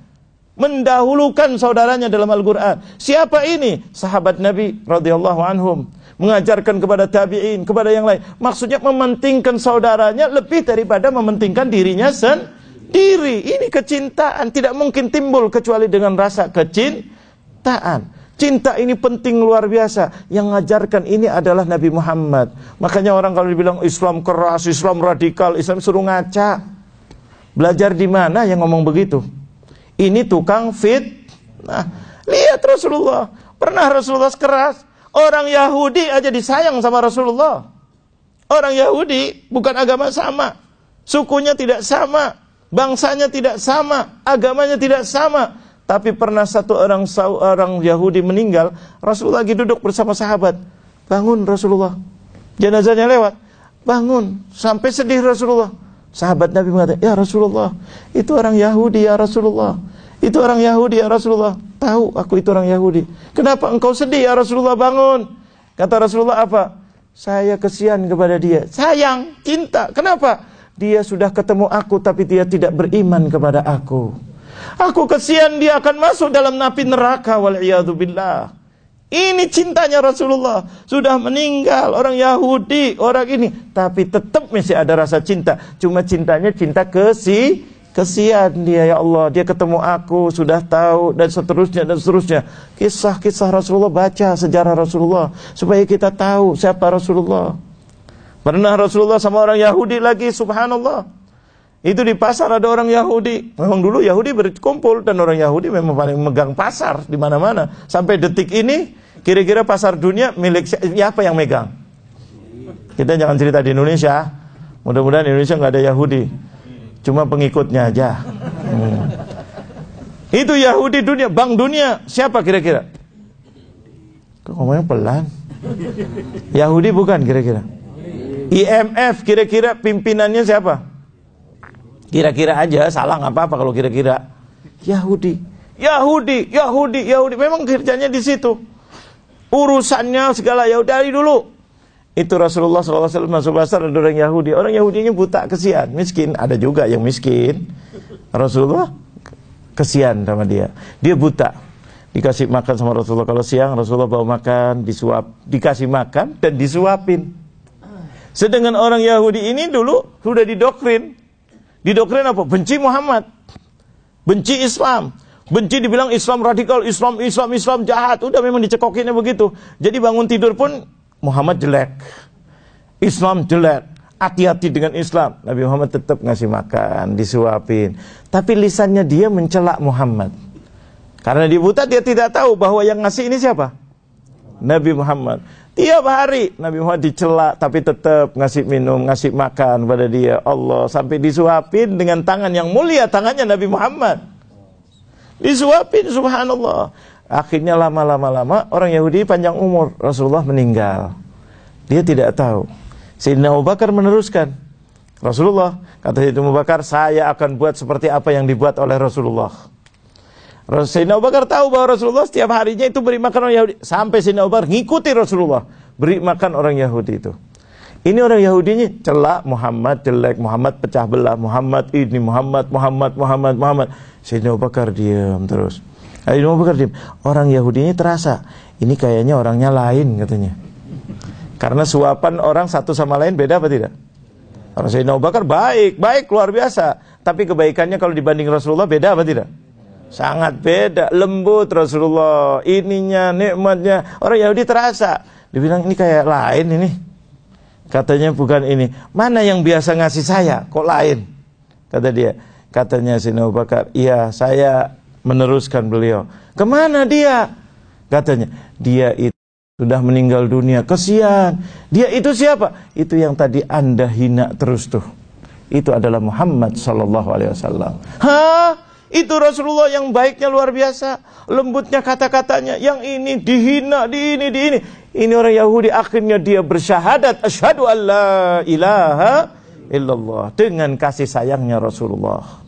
Mendahulukan saudaranya dalam Al-Quran. Siapa ini? Sahabat Nabi radhiyallahu anhum mengajarkan kepada tabi'in, kepada yang lain. Maksudnya mementingkan saudaranya lebih daripada mementingkan dirinya sendiri diri. Ini kecintaan tidak mungkin timbul kecuali dengan rasa kecintaan. Cinta ini penting luar biasa. Yang mengajarkan ini adalah Nabi Muhammad. Makanya orang kalau dibilang Islam keras, Islam radikal, Islam suruh ngaca. Belajar di mana yang ngomong begitu? Ini tukang fit. Nah, lihat Rasulullah. Pernah Rasulullah keras. Orang Yahudi aja disayang sama Rasulullah. Orang Yahudi bukan agama sama. Sukunya tidak sama. Bangsanya tidak sama. Agamanya tidak sama tapi pernah satu orang orang Yahudi meninggal, Rasulullah lagi duduk bersama sahabat. Bangun Rasulullah. Jenazahnya lewat. Bangun. Sampai sedih Rasulullah. Sahabat Nabi mengatakan, "Ya Rasulullah, itu orang Yahudi ya Rasulullah. Itu orang Yahudi ya Rasulullah. Tahu aku itu orang Yahudi. Kenapa engkau sedih ya Rasulullah bangun?" Kata Rasulullah apa? Saya kesian kepada dia. Sayang, cinta. Kenapa? Dia sudah ketemu aku tapi dia tidak beriman kepada aku. Aku kesian dia akan masuk dalam napi neraka wal billah. Ini cintanya Rasulullah. Sudah meninggal orang Yahudi, orang ini, tapi tetap masih ada rasa cinta. Cuma cintanya cinta kesi kesian dia ya Allah. Dia ketemu aku, sudah tahu dan seterusnya dan seterusnya. Kisah-kisah Rasulullah baca sejarah Rasulullah supaya kita tahu siapa Rasulullah. Pernah Rasulullah sama orang Yahudi lagi, subhanallah. Itu di pasar ada orang Yahudi. Memang dulu Yahudi berkumpul dan orang Yahudi memang paling megang pasar di mana-mana. Sampai detik ini kira-kira pasar dunia milik siapa yang megang? Kita jangan cerita di Indonesia. Mudah-mudahan Indonesia nggak ada Yahudi. Cuma pengikutnya aja. Hmm. Itu Yahudi dunia, bank dunia. Siapa kira-kira? Kok ngomongnya pelan? Yahudi bukan kira-kira? IMF kira-kira pimpinannya siapa? Kira-kira aja salah nggak apa-apa kalau kira-kira. Yahudi, Yahudi, Yahudi, Yahudi. Memang kerjanya di situ. Urusannya segala Yahudi dari dulu. Itu Rasulullah SAW masuk pasar ada orang Yahudi. Orang Yahudi ini buta, kesian, miskin. Ada juga yang miskin. Rasulullah kesian sama dia. Dia buta. Dikasih makan sama Rasulullah. Kalau siang Rasulullah bawa makan, disuap, dikasih makan dan disuapin. Sedangkan orang Yahudi ini dulu sudah didoktrin Didoktrin apa? Benci Muhammad. Benci Islam. Benci dibilang Islam radikal, Islam, Islam, Islam jahat. Udah memang dicekokinnya begitu. Jadi bangun tidur pun Muhammad jelek. Islam jelek. Hati-hati dengan Islam. Nabi Muhammad tetap ngasih makan, disuapin. Tapi lisannya dia mencelak Muhammad. Karena dia buta, dia tidak tahu bahwa yang ngasih ini siapa? Nabi Muhammad. Tiap hari Nabi Muhammad dicela tapi tetap ngasih minum, ngasih makan pada dia. Allah sampai disuapin dengan tangan yang mulia tangannya Nabi Muhammad. Disuapin subhanallah. Akhirnya lama-lama lama orang Yahudi panjang umur, Rasulullah meninggal. Dia tidak tahu. Sayyidina Abu Bakar meneruskan. Rasulullah kata Sayyidina Abu Bakar, saya akan buat seperti apa yang dibuat oleh Rasulullah. Sayyidina Abu Bakar tahu bahwa Rasulullah setiap harinya itu beri makan orang Yahudi. Sampai Sayyidina Abu Bakar ngikuti Rasulullah. Beri makan orang Yahudi itu. Ini orang Yahudi ini celak Muhammad jelek, Muhammad pecah belah, Muhammad ini, Muhammad, Muhammad, Muhammad, Muhammad. Sayyidina Abu Bakar diam terus. Sayyidina Abu Bakar diam. Orang Yahudi ini terasa, ini kayaknya orangnya lain katanya. Karena suapan orang satu sama lain beda apa tidak? Orang Sayyidina Abu Bakar baik, baik luar biasa. Tapi kebaikannya kalau dibanding Rasulullah beda apa tidak? Sangat beda, lembut Rasulullah. Ininya, nikmatnya. Orang Yahudi terasa. Dibilang ini kayak lain ini. Katanya bukan ini. Mana yang biasa ngasih saya? Kok lain? Kata dia. Katanya Sina Bakar, iya saya meneruskan beliau. Ke mana dia? Katanya, dia itu sudah meninggal dunia. Kesian. Dia itu siapa? Itu yang tadi anda hina terus tuh. Itu adalah Muhammad Sallallahu Alaihi Wasallam. Hah? Itu Rasulullah yang baiknya luar biasa. Lembutnya kata-katanya. Yang ini dihina, di ini, di ini. Ini orang Yahudi akhirnya dia bersyahadat. Asyhadu an la ilaha illallah. Dengan kasih sayangnya Rasulullah.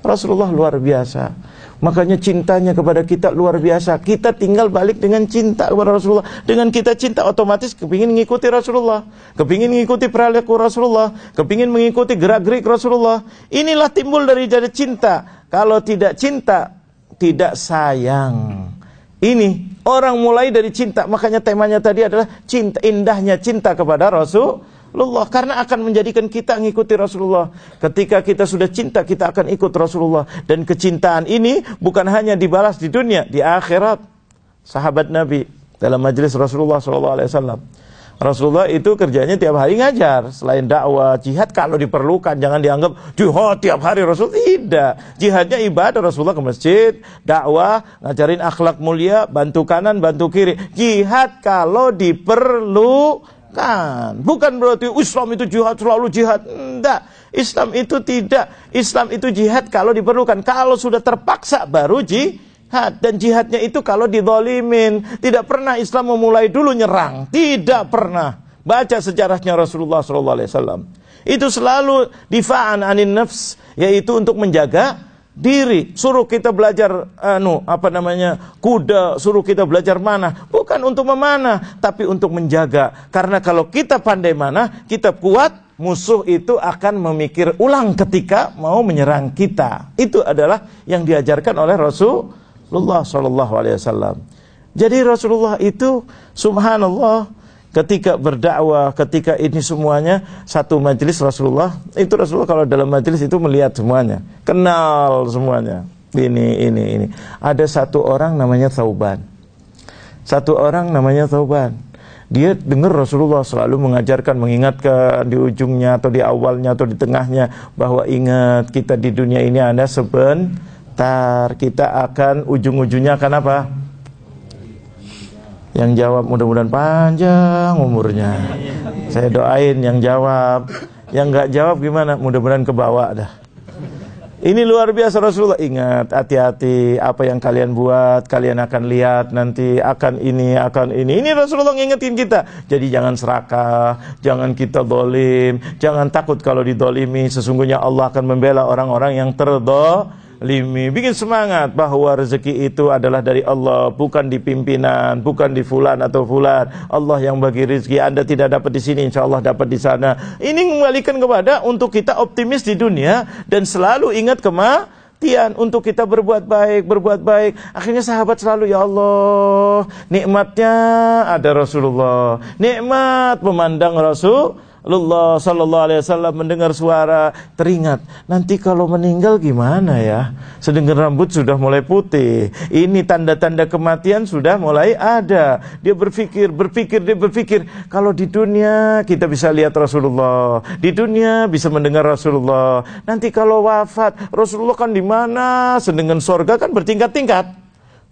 Rasulullah luar biasa. Makanya cintanya kepada kita luar biasa. Kita tinggal balik dengan cinta kepada Rasulullah. Dengan kita cinta otomatis kepingin mengikuti Rasulullah. Kepingin mengikuti perilaku Rasulullah. Kepingin mengikuti gerak-gerik Rasulullah. Inilah timbul dari jadi cinta. Kalau tidak cinta, tidak sayang. Ini orang mulai dari cinta. Makanya temanya tadi adalah cinta indahnya cinta kepada Rasul Rasulullah karena akan menjadikan kita mengikuti Rasulullah. Ketika kita sudah cinta, kita akan ikut Rasulullah dan kecintaan ini bukan hanya dibalas di dunia, di akhirat. sahabat Nabi dalam majelis Rasulullah SAW. Rasulullah itu kerjanya tiap hari ngajar. Selain dakwah, jihad kalau diperlukan. Jangan dianggap jihad tiap hari Rasul. Tidak. Jihadnya ibadah Rasulullah ke masjid, dakwah, ngajarin akhlak mulia, bantu kanan, bantu kiri. Jihad kalau diperlukan. Bukan berarti Islam itu jihad, selalu jihad. Tidak. Islam itu tidak. Islam itu jihad kalau diperlukan. Kalau sudah terpaksa baru jihad dan jihadnya itu kalau didolimin tidak pernah Islam memulai dulu nyerang tidak pernah baca sejarahnya Rasulullah SAW itu selalu difa'an anin nafs yaitu untuk menjaga diri suruh kita belajar anu apa namanya kuda suruh kita belajar mana bukan untuk memanah tapi untuk menjaga. Karena kalau kita pandai mana kita kuat musuh itu akan memikir ulang ketika mau menyerang kita. Itu adalah yang diajarkan oleh Rasul Rasulullah Shallallahu Alaihi Wasallam. Jadi Rasulullah itu Subhanallah ketika berdakwah, ketika ini semuanya satu majelis Rasulullah itu Rasulullah kalau dalam majelis itu melihat semuanya, kenal semuanya. Ini, ini, ini. Ada satu orang namanya Thauban. Satu orang namanya Thauban. Dia dengar Rasulullah selalu mengajarkan, mengingatkan di ujungnya atau di awalnya atau di tengahnya bahwa ingat kita di dunia ini ada seben Tar kita akan ujung-ujungnya akan apa? Yang jawab mudah-mudahan panjang umurnya. Saya doain yang jawab. Yang nggak jawab gimana? Mudah-mudahan ke bawah dah. Ini luar biasa Rasulullah ingat hati-hati apa yang kalian buat kalian akan lihat nanti akan ini akan ini ini Rasulullah ngingetin kita jadi jangan serakah jangan kita dolim jangan takut kalau didolimi sesungguhnya Allah akan membela orang-orang yang terdo limi. Bikin semangat bahwa rezeki itu adalah dari Allah bukan di pimpinan bukan di fulan atau fulan. Allah yang bagi rezeki. Anda tidak dapat di sini insya Allah dapat di sana. Ini mengembalikan kepada untuk kita optimis di dunia dan selalu ingat kematian. Untuk kita berbuat baik berbuat baik. Akhirnya sahabat selalu ya Allah nikmatnya ada Rasulullah. Nikmat memandang Rasul Rasulullah Sallallahu Alaihi Wasallam mendengar suara teringat. Nanti kalau meninggal gimana ya? Sedengar rambut sudah mulai putih. Ini tanda-tanda kematian sudah mulai ada. Dia berpikir berpikir dia berpikir kalau di dunia kita bisa lihat Rasulullah. Di dunia bisa mendengar Rasulullah. Nanti kalau wafat Rasulullah kan di mana? Sedengar sorga kan bertingkat-tingkat.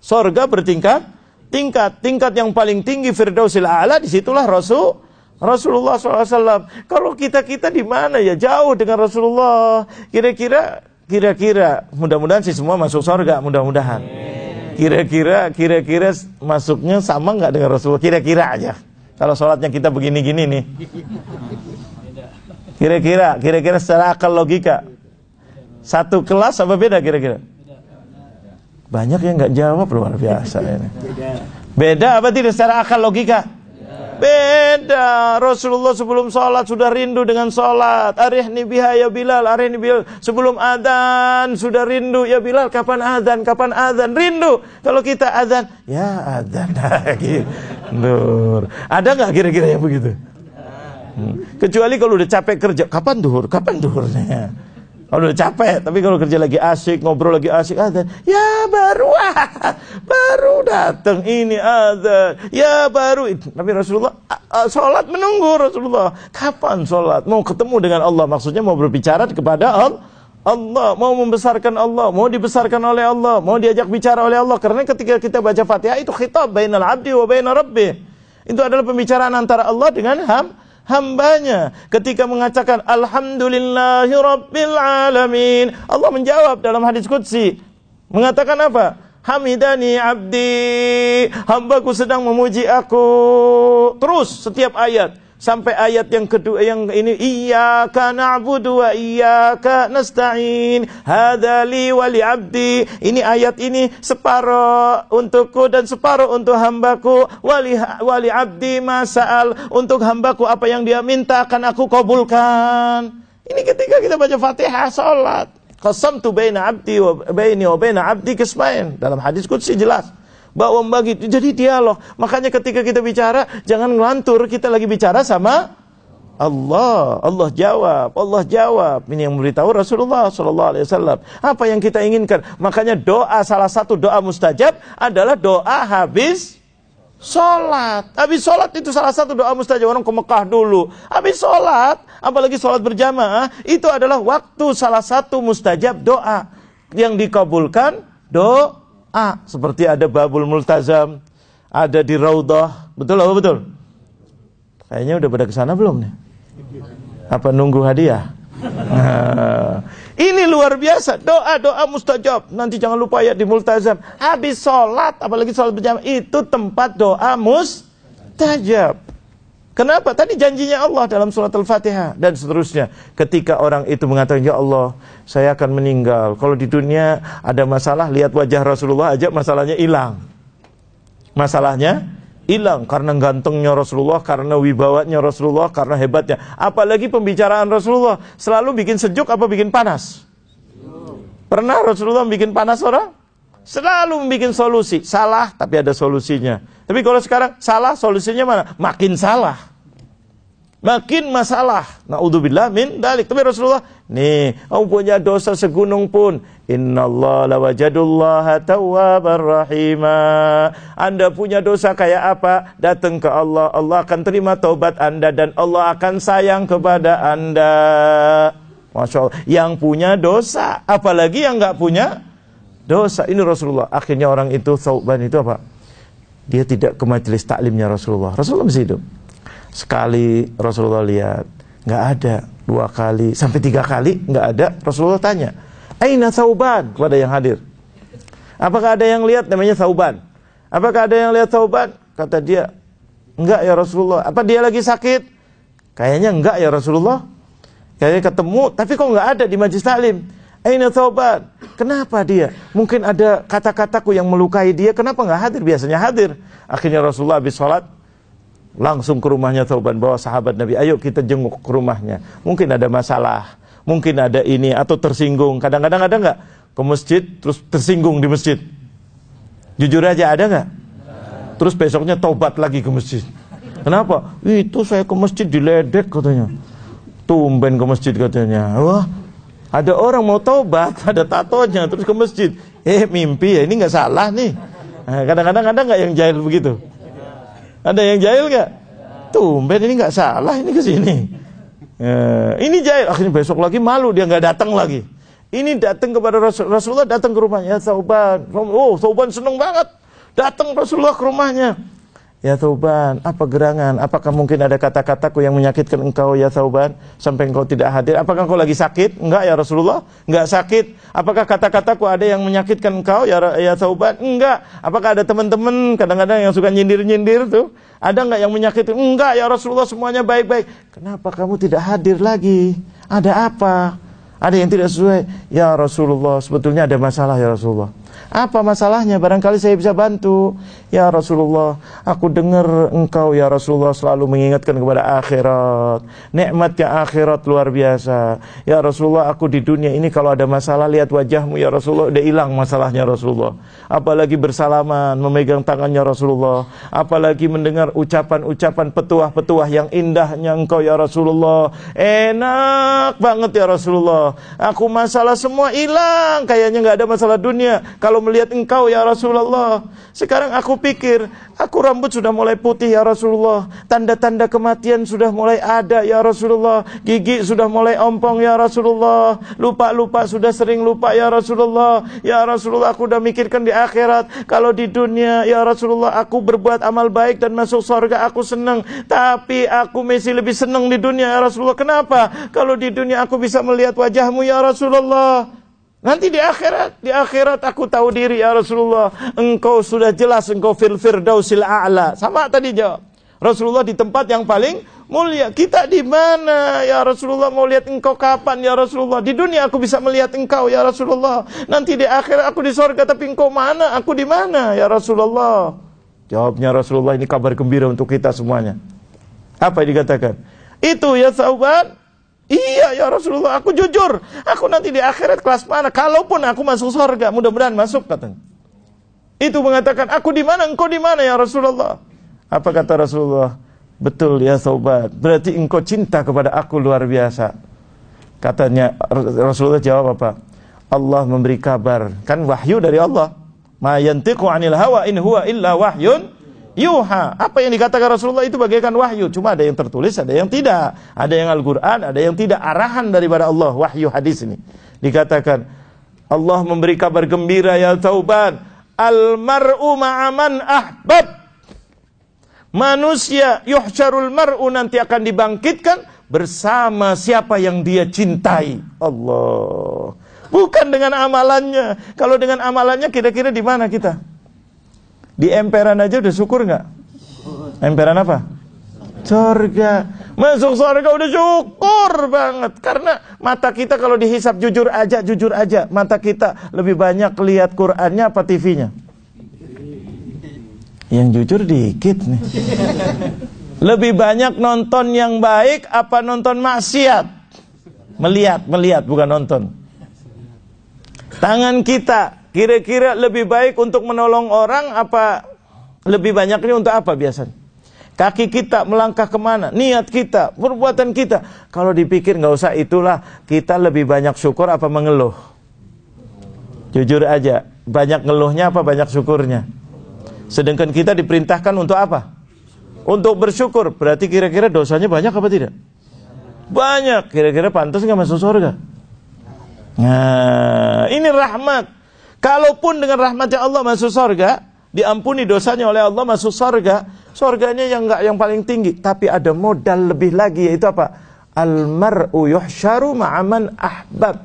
Sorga bertingkat tingkat tingkat yang paling tinggi Firdausil A'la di situlah Rasul Rasulullah SAW. Kalau kita kita di mana ya jauh dengan Rasulullah. Kira-kira kira-kira mudah-mudahan sih semua masuk surga mudah-mudahan. Kira-kira kira-kira masuknya sama nggak dengan Rasulullah? Kira-kira aja. Kalau sholatnya kita begini-gini nih. Kira-kira, kira-kira secara akal logika. Satu kelas apa beda kira-kira? Banyak yang nggak jawab luar biasa ini. Beda apa tidak secara akal logika? Beda. Rasulullah sebelum sholat sudah rindu dengan sholat. Arihni biha ya Bilal. Arihni Bilal. Sebelum adzan sudah rindu. Ya Bilal kapan adzan? Kapan adzan? Rindu. Kalau kita adzan. Ya adzan lagi. Nur. Ada nggak kira-kira yang begitu? Hmm. Kecuali kalau udah capek kerja. Kapan duhur? Kapan duhurnya? Kalau udah capek, tapi kalau kerja lagi asik, ngobrol lagi asik, ada ya baru, ah, baru datang ini ada, ya baru. Tapi Rasulullah sholat menunggu Rasulullah. Kapan sholat? Mau ketemu dengan Allah, maksudnya mau berbicara kepada Allah. Allah mau membesarkan Allah, mau dibesarkan oleh Allah, mau diajak bicara oleh Allah. Karena ketika kita baca Fatihah itu khitab bainal abdi wa bainal rabbi. Itu adalah pembicaraan antara Allah dengan ham, hambanya ketika mengatakan alamin. Allah menjawab dalam hadis qudsi mengatakan apa? Hamidani abdi hambaku sedang memuji aku. Terus setiap ayat sampai ayat yang kedua yang ini iyyaka na'budu wa iyyaka nasta'in. Hadza li wa li 'abdi. Ini ayat ini separuh untukku dan separuh untuk hambaku. Wali wali 'abdi masal untuk hambaku apa yang dia minta akan aku kabulkan. Ini ketika kita baca Fatihah salat qasamtu baina 'abdi wa baini wa 'abdi kismain. Dalam hadis qudsi jelas bahwa membagi jadi dialog makanya ketika kita bicara jangan ngelantur kita lagi bicara sama Allah, Allah jawab, Allah jawab. Ini yang memberitahu Rasulullah Shallallahu Alaihi Wasallam. Apa yang kita inginkan? Makanya doa salah satu doa mustajab adalah doa habis sholat. Habis sholat itu salah satu doa mustajab orang ke Mekah dulu. Habis sholat, apalagi sholat berjamaah, itu adalah waktu salah satu mustajab doa yang dikabulkan doa. Seperti ada babul multazam, ada di raudhah. Betul apa betul? Kayaknya udah pada ke sana belum nih? Apa nunggu hadiah? Nah, ini luar biasa. Doa-doa mustajab. Nanti jangan lupa ya di multazam. Habis sholat, apalagi sholat berjamaah, itu tempat doa mustajab. Kenapa? Tadi janjinya Allah dalam surat Al-Fatihah dan seterusnya. Ketika orang itu mengatakan, Ya Allah, saya akan meninggal. Kalau di dunia ada masalah, lihat wajah Rasulullah aja masalahnya hilang. Masalahnya hilang karena gantengnya Rasulullah, karena wibawanya Rasulullah, karena hebatnya. Apalagi pembicaraan Rasulullah selalu bikin sejuk apa bikin panas? Pernah Rasulullah bikin panas orang? Selalu membuat solusi. Salah tapi ada solusinya. Tapi kalau sekarang salah solusinya mana? Makin salah makin masalah. Naudzubillah min dalik. Tapi Rasulullah, nih, kamu punya dosa segunung pun. Innallaha lawajadullah tawwabar rahima. Anda punya dosa kayak apa? Datang ke Allah, Allah akan terima taubat Anda dan Allah akan sayang kepada Anda. Masya Allah. Yang punya dosa, apalagi yang nggak punya dosa. Ini Rasulullah. Akhirnya orang itu, Thauban itu apa? Dia tidak ke majelis taklimnya Rasulullah. Rasulullah masih hidup. Sekali Rasulullah lihat, nggak ada. Dua kali, sampai tiga kali nggak ada. Rasulullah tanya, Aina Sauban kepada yang hadir. Apakah ada yang lihat namanya Sauban? Apakah ada yang lihat Sauban? Kata dia, enggak ya Rasulullah. Apa dia lagi sakit? Kayaknya enggak ya Rasulullah. Kayaknya ketemu, tapi kok enggak ada di majlis taklim. Aina Sauban? Kenapa dia? Mungkin ada kata-kataku yang melukai dia. Kenapa enggak hadir? Biasanya hadir. Akhirnya Rasulullah habis sholat, langsung ke rumahnya Thauban bawa sahabat Nabi ayo kita jenguk ke rumahnya mungkin ada masalah mungkin ada ini atau tersinggung kadang-kadang ada nggak ke masjid terus tersinggung di masjid jujur aja ada nggak terus besoknya taubat lagi ke masjid kenapa itu saya ke masjid diledek katanya tumben ke masjid katanya wah ada orang mau taubat ada tatonya terus ke masjid eh mimpi ya ini nggak salah nih nah, kadang-kadang ada nggak yang jahil begitu ada yang jahil nggak? Tumben ini nggak salah ini ke sini. Ya, ini jahil. Akhirnya besok lagi malu dia nggak datang lagi. Ini datang kepada Rasul, Rasulullah datang ke rumahnya Sauban. Oh, Sauban seneng banget. Datang Rasulullah ke rumahnya. Ya Tauban, apa gerangan? Apakah mungkin ada kata-kataku yang menyakitkan engkau ya Tauban sampai engkau tidak hadir? Apakah engkau lagi sakit? Enggak ya Rasulullah, enggak sakit. Apakah kata-kataku ada yang menyakitkan engkau ya ya Tauban? Enggak. Apakah ada teman-teman kadang-kadang yang suka nyindir-nyindir tuh? Ada enggak yang menyakitkan? Enggak ya Rasulullah, semuanya baik-baik. Kenapa kamu tidak hadir lagi? Ada apa? Ada yang tidak sesuai? Ya Rasulullah, sebetulnya ada masalah ya Rasulullah. Apa masalahnya? Barangkali saya bisa bantu. Ya Rasulullah, aku dengar engkau ya Rasulullah selalu mengingatkan kepada akhirat. Nikmatnya akhirat luar biasa. Ya Rasulullah, aku di dunia ini kalau ada masalah lihat wajahmu ya Rasulullah, udah hilang masalahnya Rasulullah. Apalagi bersalaman, memegang tangannya Rasulullah. Apalagi mendengar ucapan-ucapan petuah-petuah yang indahnya engkau ya Rasulullah. Enak banget ya Rasulullah. Aku masalah semua hilang. Kayaknya nggak ada masalah dunia. Kalau melihat engkau ya Rasulullah. Sekarang aku pikir, aku rambut sudah mulai putih ya Rasulullah. Tanda-tanda kematian sudah mulai ada ya Rasulullah. Gigi sudah mulai ompong ya Rasulullah. Lupa-lupa sudah sering lupa ya Rasulullah. Ya Rasulullah aku sudah mikirkan di akhirat. Kalau di dunia ya Rasulullah aku berbuat amal baik dan masuk surga aku senang. Tapi aku masih lebih senang di dunia ya Rasulullah. Kenapa? Kalau di dunia aku bisa melihat wajahmu ya Rasulullah. Nanti di akhirat, di akhirat aku tahu diri ya Rasulullah. Engkau sudah jelas engkau fil firdausil a'la. Sama tadi jawab. Rasulullah di tempat yang paling mulia. Kita di mana ya Rasulullah mau lihat engkau kapan ya Rasulullah? Di dunia aku bisa melihat engkau ya Rasulullah. Nanti di akhirat aku di sorga tapi engkau mana? Aku di mana ya Rasulullah? Jawabnya Rasulullah ini kabar gembira untuk kita semuanya. Apa yang dikatakan? Itu ya sahabat Iya ya Rasulullah, aku jujur. Aku nanti di akhirat kelas mana? Kalaupun aku masuk surga, mudah-mudahan masuk katanya. Itu mengatakan, aku di mana, engkau di mana ya Rasulullah? Apa kata Rasulullah? Betul ya Sauban. Berarti engkau cinta kepada aku luar biasa. Katanya Rasulullah jawab apa? Allah memberi kabar. Kan wahyu dari Allah. Ma yantiqu 'anil hawa in huwa illa wahyun yuha. Apa yang dikatakan Rasulullah itu bagaikan wahyu. Cuma ada yang tertulis, ada yang tidak. Ada yang Al-Quran, ada yang tidak. Arahan daripada Allah, wahyu hadis ini. Dikatakan, Allah memberi kabar gembira ya tauban. Al-mar'u ma'aman ahbab. Manusia yuhsyarul mar'u nanti akan dibangkitkan bersama siapa yang dia cintai. Allah. Bukan dengan amalannya. Kalau dengan amalannya kira-kira di mana kita? Di emperan aja udah syukur nggak? Emperan apa? Surga. Masuk surga udah syukur banget. Karena mata kita kalau dihisap jujur aja, jujur aja. Mata kita lebih banyak lihat Qur'annya apa TV-nya? Yang jujur dikit nih. Lebih banyak nonton yang baik apa nonton maksiat? Melihat, melihat bukan nonton. Tangan kita kira-kira lebih baik untuk menolong orang apa lebih banyak ini untuk apa biasanya? Kaki kita melangkah ke mana? Niat kita, perbuatan kita. Kalau dipikir nggak usah itulah kita lebih banyak syukur apa mengeluh? Jujur aja, banyak ngeluhnya apa banyak syukurnya? Sedangkan kita diperintahkan untuk apa? Untuk bersyukur. Berarti kira-kira dosanya banyak apa tidak? Banyak. Kira-kira pantas nggak masuk surga? Nah, ini rahmat. Kalaupun dengan rahmatnya Allah masuk surga, diampuni dosanya oleh Allah masuk surga, surganya yang enggak yang paling tinggi, tapi ada modal lebih lagi yaitu apa? Al-mar'u yuhsyaru ma'aman ahbab.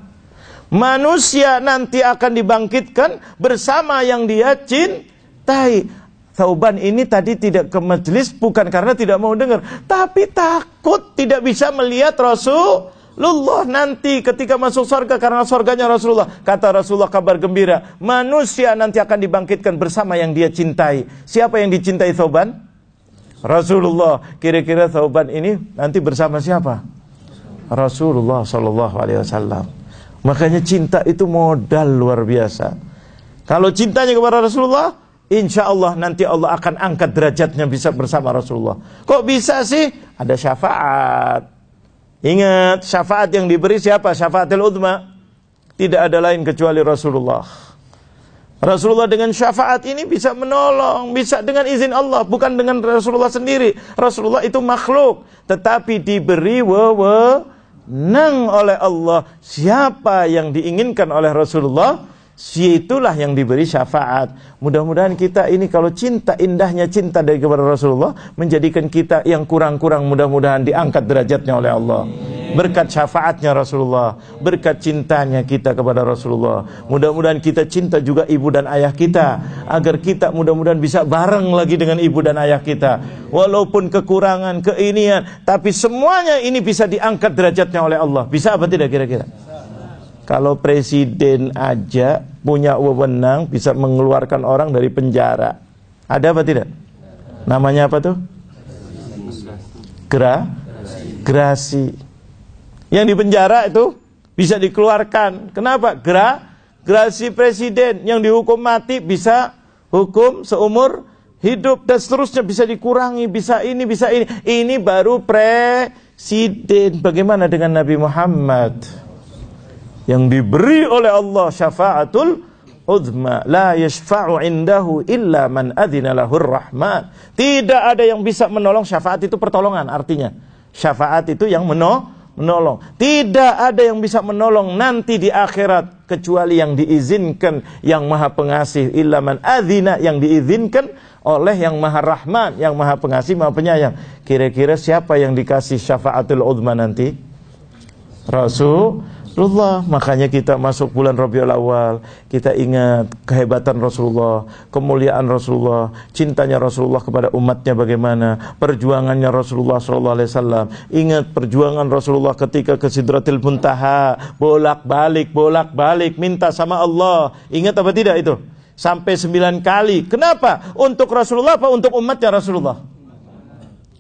Manusia nanti akan dibangkitkan bersama yang dia cintai tai. Tauban ini tadi tidak ke majelis bukan karena tidak mau dengar, tapi takut tidak bisa melihat Rasulullah nanti ketika masuk surga karena surganya Rasulullah. Kata Rasulullah kabar gembira, manusia nanti akan dibangkitkan bersama yang dia cintai. Siapa yang dicintai Tauban? Rasulullah. Kira-kira Tauban ini nanti bersama siapa? Rasulullah Shallallahu Alaihi Wasallam. Makanya cinta itu modal luar biasa. Kalau cintanya kepada Rasulullah, Insya Allah nanti Allah akan angkat derajatnya bisa bersama Rasulullah. Kok bisa sih? Ada syafaat. Ingat, syafaat yang diberi siapa? Syafaatil udma. Tidak ada lain kecuali Rasulullah. Rasulullah dengan syafaat ini bisa menolong, bisa dengan izin Allah, bukan dengan Rasulullah sendiri. Rasulullah itu makhluk, tetapi diberi wewenang oleh Allah. Siapa yang diinginkan oleh Rasulullah, Si itulah yang diberi syafaat. Mudah-mudahan kita ini kalau cinta indahnya cinta dari kepada Rasulullah menjadikan kita yang kurang-kurang mudah-mudahan diangkat derajatnya oleh Allah. Berkat syafaatnya Rasulullah, berkat cintanya kita kepada Rasulullah. Mudah-mudahan kita cinta juga ibu dan ayah kita agar kita mudah-mudahan bisa bareng lagi dengan ibu dan ayah kita. Walaupun kekurangan, keinian, tapi semuanya ini bisa diangkat derajatnya oleh Allah. Bisa apa tidak kira-kira? Kalau presiden aja punya wewenang bisa mengeluarkan orang dari penjara. Ada apa tidak? Namanya apa tuh? Gra grasi. Yang di penjara itu bisa dikeluarkan. Kenapa? Gra grasi presiden yang dihukum mati bisa hukum seumur hidup dan seterusnya bisa dikurangi, bisa ini, bisa ini. Ini baru presiden. Bagaimana dengan Nabi Muhammad? Yang diberi oleh Allah syafaatul uzma. La yashfa'u indahu illa man adzina lahur rahman. Tidak ada yang bisa menolong syafaat itu pertolongan artinya. Syafaat itu yang meno menolong. Tidak ada yang bisa menolong nanti di akhirat kecuali yang diizinkan yang maha pengasih illa man adzina yang diizinkan oleh yang maha rahman yang maha pengasih maha penyayang. Kira-kira siapa yang dikasih syafaatul uzma nanti? Rasul Rasulullah. Makanya kita masuk bulan Rabiul Awal, kita ingat kehebatan Rasulullah, kemuliaan Rasulullah, cintanya Rasulullah kepada umatnya bagaimana, perjuangannya Rasulullah sallallahu alaihi wasallam. Ingat perjuangan Rasulullah ketika ke Sidratil Muntaha, bolak-balik, bolak-balik minta sama Allah. Ingat apa tidak itu? Sampai sembilan kali. Kenapa? Untuk Rasulullah apa untuk umatnya Rasulullah?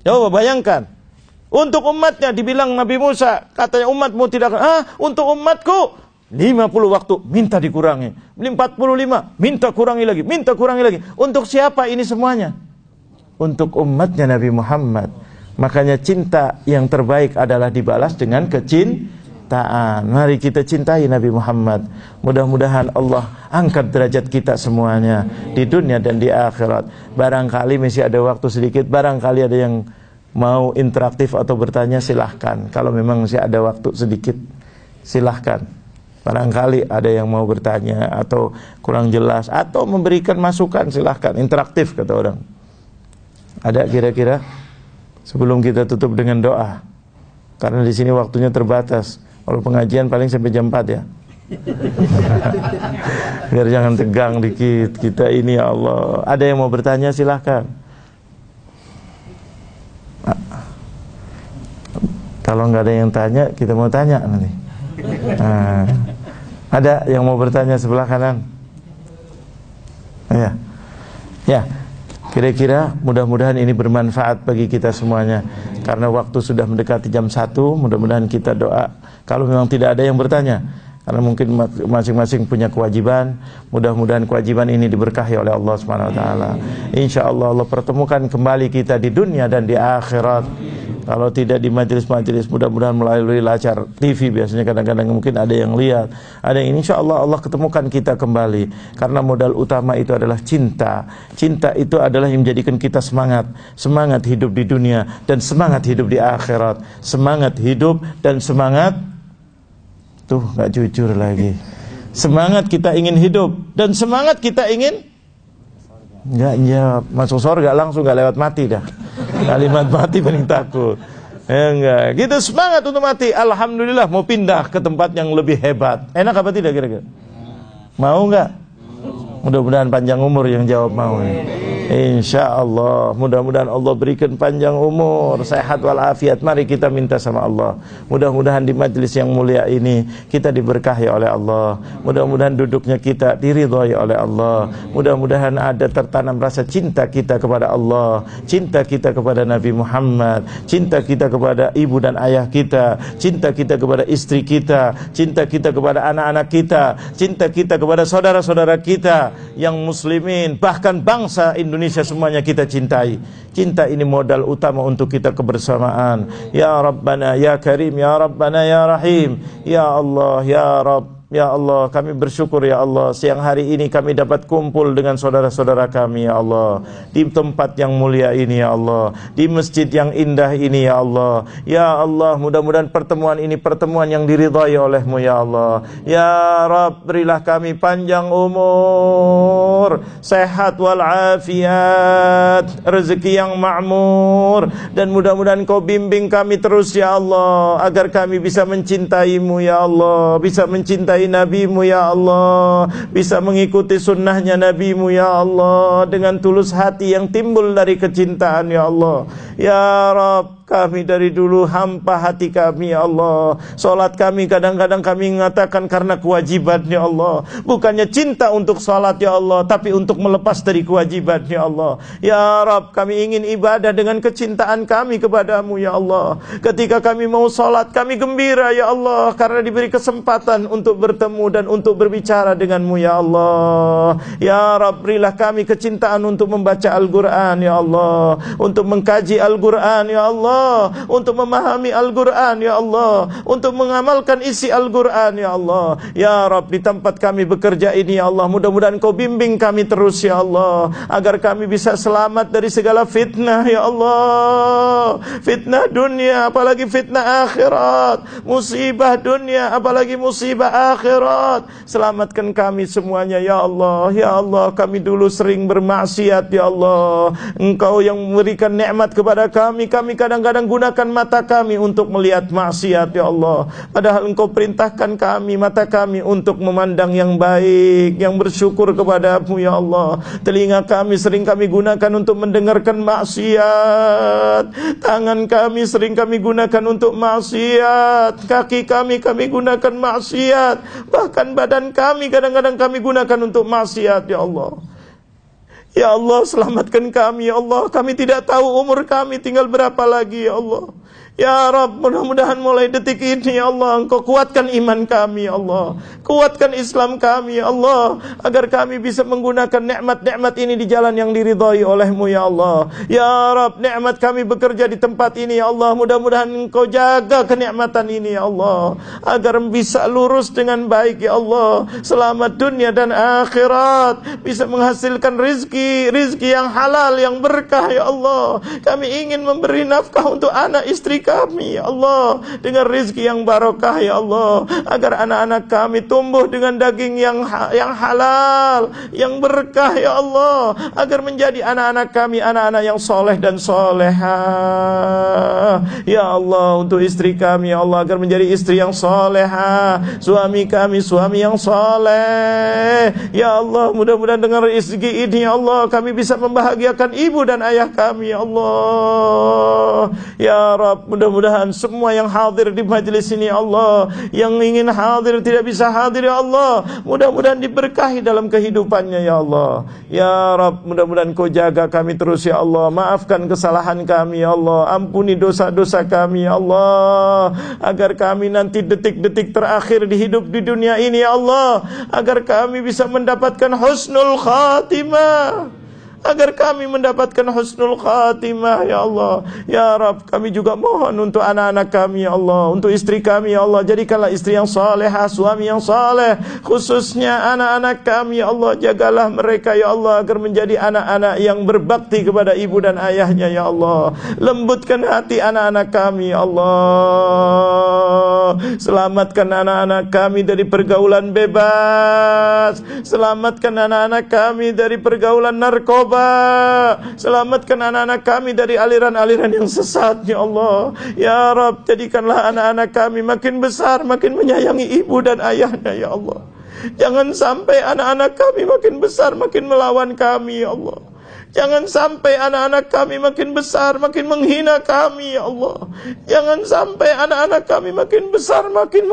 Coba bayangkan. Untuk umatnya dibilang Nabi Musa, katanya umatmu tidak ah untuk umatku 50 waktu minta dikurangi. 45 minta kurangi lagi, minta kurangi lagi. Untuk siapa ini semuanya? Untuk umatnya Nabi Muhammad. Makanya cinta yang terbaik adalah dibalas dengan kecintaan. Mari kita cintai Nabi Muhammad. Mudah-mudahan Allah angkat derajat kita semuanya di dunia dan di akhirat. Barangkali masih ada waktu sedikit, barangkali ada yang mau interaktif atau bertanya silahkan. Kalau memang masih ada waktu sedikit, silahkan. Barangkali ada yang mau bertanya atau kurang jelas atau memberikan masukan silahkan. Interaktif kata orang. Ada kira-kira? sebelum kita tutup dengan doa. Karena di sini waktunya terbatas. Kalau pengajian paling sampai jam 4 ya. Biar jangan tegang dikit. Kita ini ya Allah. Ada yang mau bertanya silahkan. Kalau nggak ada yang tanya, kita mau tanya nanti. Nah, ada yang mau bertanya sebelah kanan? Ya, ya. Kira-kira mudah-mudahan ini bermanfaat bagi kita semuanya Karena waktu sudah mendekati jam 1 Mudah-mudahan kita doa Kalau memang tidak ada yang bertanya Karena mungkin masing-masing punya kewajiban Mudah-mudahan kewajiban ini diberkahi oleh Allah SWT Insya Allah Allah pertemukan kembali kita di dunia dan di akhirat kalau tidak di majelis-majelis mudah-mudahan melalui lacar TV biasanya kadang-kadang mungkin ada yang lihat. Ada yang insya Allah Allah ketemukan kita kembali. Karena modal utama itu adalah cinta. Cinta itu adalah yang menjadikan kita semangat. Semangat hidup di dunia dan semangat hidup di akhirat. Semangat hidup dan semangat Tuh gak jujur lagi. Semangat kita ingin hidup dan semangat kita ingin Enggak jawab, masuk surga langsung gak lewat mati dah. Kalimat mati paling takut. Ya enggak, kita semangat untuk mati. Alhamdulillah mau pindah ke tempat yang lebih hebat. Enak apa tidak kira-kira? Mau enggak? Mudah-mudahan panjang umur yang jawab mau. Ya. Insya Allah Mudah-mudahan Allah berikan panjang umur Sehat walafiat. Mari kita minta sama Allah. Mudah-mudahan di majlis yang mulia ini Kita diberkahi oleh Allah. Mudah-mudahan duduknya kita diridhoi oleh Allah. Mudah-mudahan ada tertanam rasa cinta kita kepada Allah. Cinta kita kepada Nabi Muhammad. Cinta kita kepada ibu dan ayah kita. Cinta kita kepada istri kita. Cinta kita kepada anak-anak kita. Cinta kita kepada saudara-saudara kita Yang muslimin. Bahkan bangsa Indonesia Indonesia semuanya kita cintai. Cinta ini modal utama untuk kita kebersamaan. Ya Rabbana, Ya Karim, Ya Rabbana, Ya Rahim. Ya Allah, Ya Rabb. Ya Allah, kami bersyukur ya Allah. Siang hari ini kami dapat kumpul dengan saudara-saudara kami ya Allah. Di tempat yang mulia ini ya Allah, di masjid yang indah ini ya Allah. Ya Allah, mudah-mudahan pertemuan ini pertemuan yang diridhai olehmu ya Allah. Ya Rabb, berilah kami panjang umur, sehat wal afiat, rezeki yang makmur. Dan mudah-mudahan Kau bimbing kami terus ya Allah agar kami bisa mencintaimu ya Allah, bisa mencintai mencintai nabimu ya Allah. Bisa mengikuti sunnahnya nabimu ya Allah. Dengan tulus hati yang timbul dari kecintaan ya Allah. Ya Rabb kami dari dulu hampa hati kami ya Allah. Salat kami kadang-kadang kami mengatakan karena kewajiban ya Allah. Bukannya cinta untuk salat ya Allah Tapi untuk melepas dari kewajiban ya Allah. Ya Rab kami ingin ibadah dengan kecintaan kami kepadamu ya Allah. Ketika kami mau salat kami gembira ya Allah Karena diberi kesempatan untuk bertemu dan untuk berbicara denganmu ya Allah. Ya Rab berilah kami kecintaan untuk membaca Al-Quran ya Allah. Untuk mengkaji Al-Quran ya Allah Allah untuk memahami Al-Quran ya Allah. Untuk mengamalkan isi Al-Quran ya Allah. Ya Rabb di tempat kami bekerja ini ya Allah mudah-mudahan kau bimbing kami terus ya Allah. Agar kami bisa selamat dari segala fitnah ya Allah. Fitnah dunia apalagi fitnah akhirat. Musibah dunia apalagi musibah akhirat. Selamatkan kami semuanya ya Allah. Ya Allah kami dulu sering bermaksiat ya Allah. Engkau yang memberikan nikmat kepada kami kami kadang kadang-kadang gunakan mata kami untuk melihat maksiat ya Allah. Padahal engkau perintahkan kami mata kami untuk memandang yang baik yang bersyukur kepadamu ya Allah. Telinga kami sering kami gunakan untuk mendengarkan maksiat. Tangan kami sering kami gunakan untuk maksiat. Kaki kami kami gunakan maksiat. Bahkan badan kami kadang-kadang kami gunakan untuk maksiat ya Allah Ya Allah selamatkan kami ya Allah. Kami tidak tahu umur kami tinggal berapa lagi ya Allah Ya Rabb, mudah-mudahan mulai detik ini ya Allah, Engkau kuatkan iman kami ya Allah. Kuatkan Islam kami ya Allah, agar kami bisa menggunakan nikmat-nikmat ini di jalan yang diridhai olehmu ya Allah. Ya Rabb, nikmat kami bekerja di tempat ini ya Allah. Mudah-mudahan Engkau jaga kenikmatan ini ya Allah, agar bisa lurus dengan baik ya Allah. Selamat dunia dan akhirat, bisa menghasilkan rizki, rizki yang halal, yang berkah ya Allah. Kami ingin memberi nafkah untuk anak istri kami ya Allah. Dengan rizki yang barokah ya Allah. Agar anak-anak kami tumbuh dengan daging yang yang halal yang berkah ya Allah. Agar menjadi anak-anak kami anak-anak yang soleh dan soleha. Ya Allah untuk istri kami ya Allah agar menjadi istri yang soleha. Suami kami suami yang soleh. Ya Allah mudah-mudahan dengan rezeki ini ya Allah kami bisa membahagiakan ibu dan ayah kami ya Allah. Ya Rabb Mudah-mudahan semua yang hadir di majelis ini Allah Yang ingin hadir tidak bisa hadir ya Allah. Mudah-mudahan diberkahi dalam kehidupannya ya Allah. Ya Rab mudah-mudahan kau jaga kami terus ya Allah. Maafkan kesalahan kami ya Allah. Ampuni dosa-dosa kami ya Allah. Agar kami nanti detik-detik terakhir di hidup di dunia ini ya Allah. Agar kami bisa mendapatkan husnul khatimah agar kami mendapatkan husnul khatimah ya Allah. Ya Rab kami juga mohon untuk anak-anak kami ya Allah. Untuk istri kami ya Allah. Jadikanlah istri yang salehah suami yang saleh. Khususnya anak-anak kami ya Allah. Jagalah mereka ya Allah agar menjadi anak-anak yang berbakti kepada ibu dan ayahnya ya Allah. Lembutkan hati anak-anak kami ya Allah. Selamatkan anak-anak kami dari pergaulan bebas. Selamatkan anak-anak kami dari pergaulan narkoba narkoba Selamatkan anak-anak kami dari aliran-aliran yang sesat Ya Allah. Ya Rab jadikanlah anak-anak kami makin besar Makin menyayangi ibu dan ayahnya Ya Allah. Jangan sampai anak-anak kami makin besar Makin melawan kami Ya Allah. Jangan sampai anak-anak kami makin besar Makin menghina kami Ya Allah. Jangan sampai anak-anak kami makin besar Makin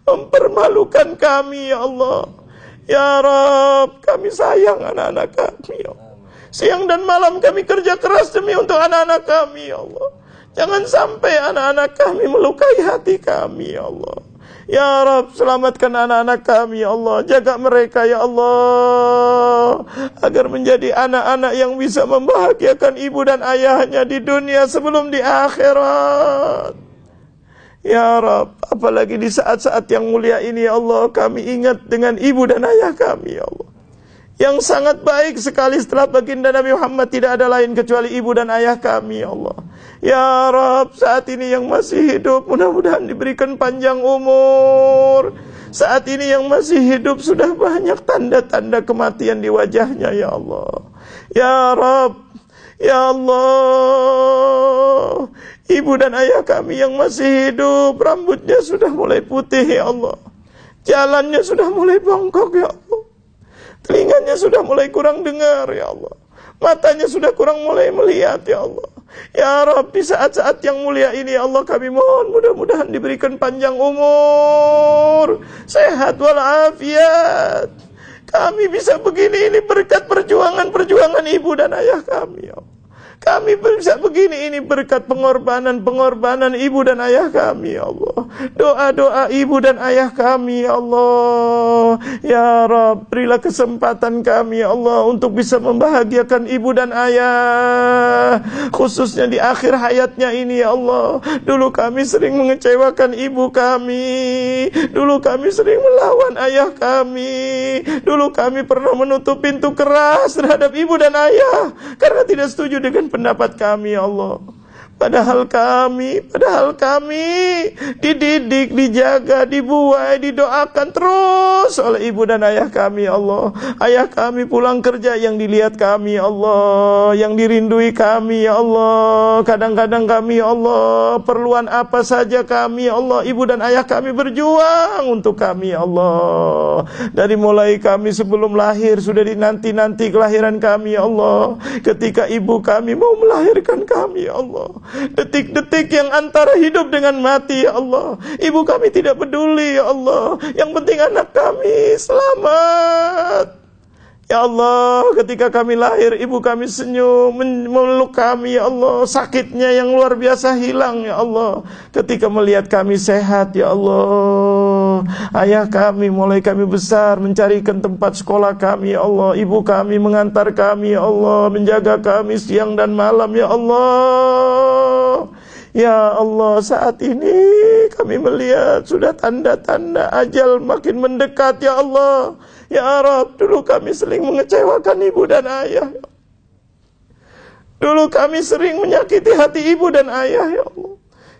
mempermalukan kami Ya Allah Ya Rab, kami sayang anak-anak kami, ya Allah. Siang dan malam kami kerja keras demi untuk anak-anak kami, ya Allah. Jangan sampai anak-anak kami melukai hati kami, ya Allah. Ya Rab, selamatkan anak-anak kami, ya Allah. Jaga mereka, ya Allah. Agar menjadi anak-anak yang bisa membahagiakan ibu dan ayahnya di dunia sebelum di akhirat. Ya Rab, apalagi di saat-saat yang mulia ini ya Allah, kami ingat dengan ibu dan ayah kami ya Allah. Yang sangat baik sekali setelah baginda Nabi Muhammad tidak ada lain kecuali ibu dan ayah kami ya Allah. Ya Rab, saat ini yang masih hidup mudah-mudahan diberikan panjang umur. Saat ini yang masih hidup sudah banyak tanda-tanda kematian di wajahnya ya Allah. Ya Rab, Ya Allah Ibu dan ayah kami yang masih hidup Rambutnya sudah mulai putih ya Allah. Jalannya sudah mulai bongkok ya Allah. Telinganya sudah mulai kurang dengar ya Allah. Matanya sudah kurang mulai melihat ya Allah. Ya Rabb di saat-saat yang mulia ini ya Allah kami mohon mudah-mudahan diberikan panjang umur Sehat walafiat Kami bisa begini ini berkat perjuangan-perjuangan ibu dan ayah kami ya Allah kami bisa begini ini berkat pengorbanan-pengorbanan ibu dan ayah kami ya Allah. Doa-doa ibu dan ayah kami ya Allah. Ya Rabb, berilah kesempatan kami ya Allah untuk bisa membahagiakan ibu dan ayah. Khususnya di akhir hayatnya ini ya Allah. Dulu kami sering mengecewakan ibu kami. Dulu kami sering melawan ayah kami. Dulu kami pernah menutup pintu keras terhadap ibu dan ayah karena tidak setuju dengan pendapat kami ya Allah Padahal kami, padahal kami dididik, dijaga, dibuai, didoakan terus oleh ibu dan ayah kami ya Allah. Ayah kami pulang kerja yang dilihat kami ya Allah, yang dirindui kami ya Allah. Kadang-kadang kami Allah, perluan apa saja kami Allah, ibu dan ayah kami berjuang untuk kami Allah. Dari mulai kami sebelum lahir sudah dinanti-nanti kelahiran kami Allah. Ketika ibu kami mau melahirkan kami Allah Detik-detik yang antara hidup dengan mati ya Allah. Ibu kami tidak peduli ya Allah. Yang penting anak kami selamat Ya Allah, ketika kami lahir, ibu kami senyum, memeluk kami, ya Allah. Sakitnya yang luar biasa hilang, ya Allah. Ketika melihat kami sehat, ya Allah. Ayah kami, mulai kami besar, mencarikan tempat sekolah kami, ya Allah. Ibu kami mengantar kami, ya Allah. Menjaga kami siang dan malam, ya Allah. Ya Allah, saat ini kami melihat sudah tanda-tanda ajal makin mendekat, ya Allah. Ya Arab, dulu kami sering mengecewakan ibu dan ayah. Dulu kami sering menyakiti hati ibu dan ayah, ya Allah.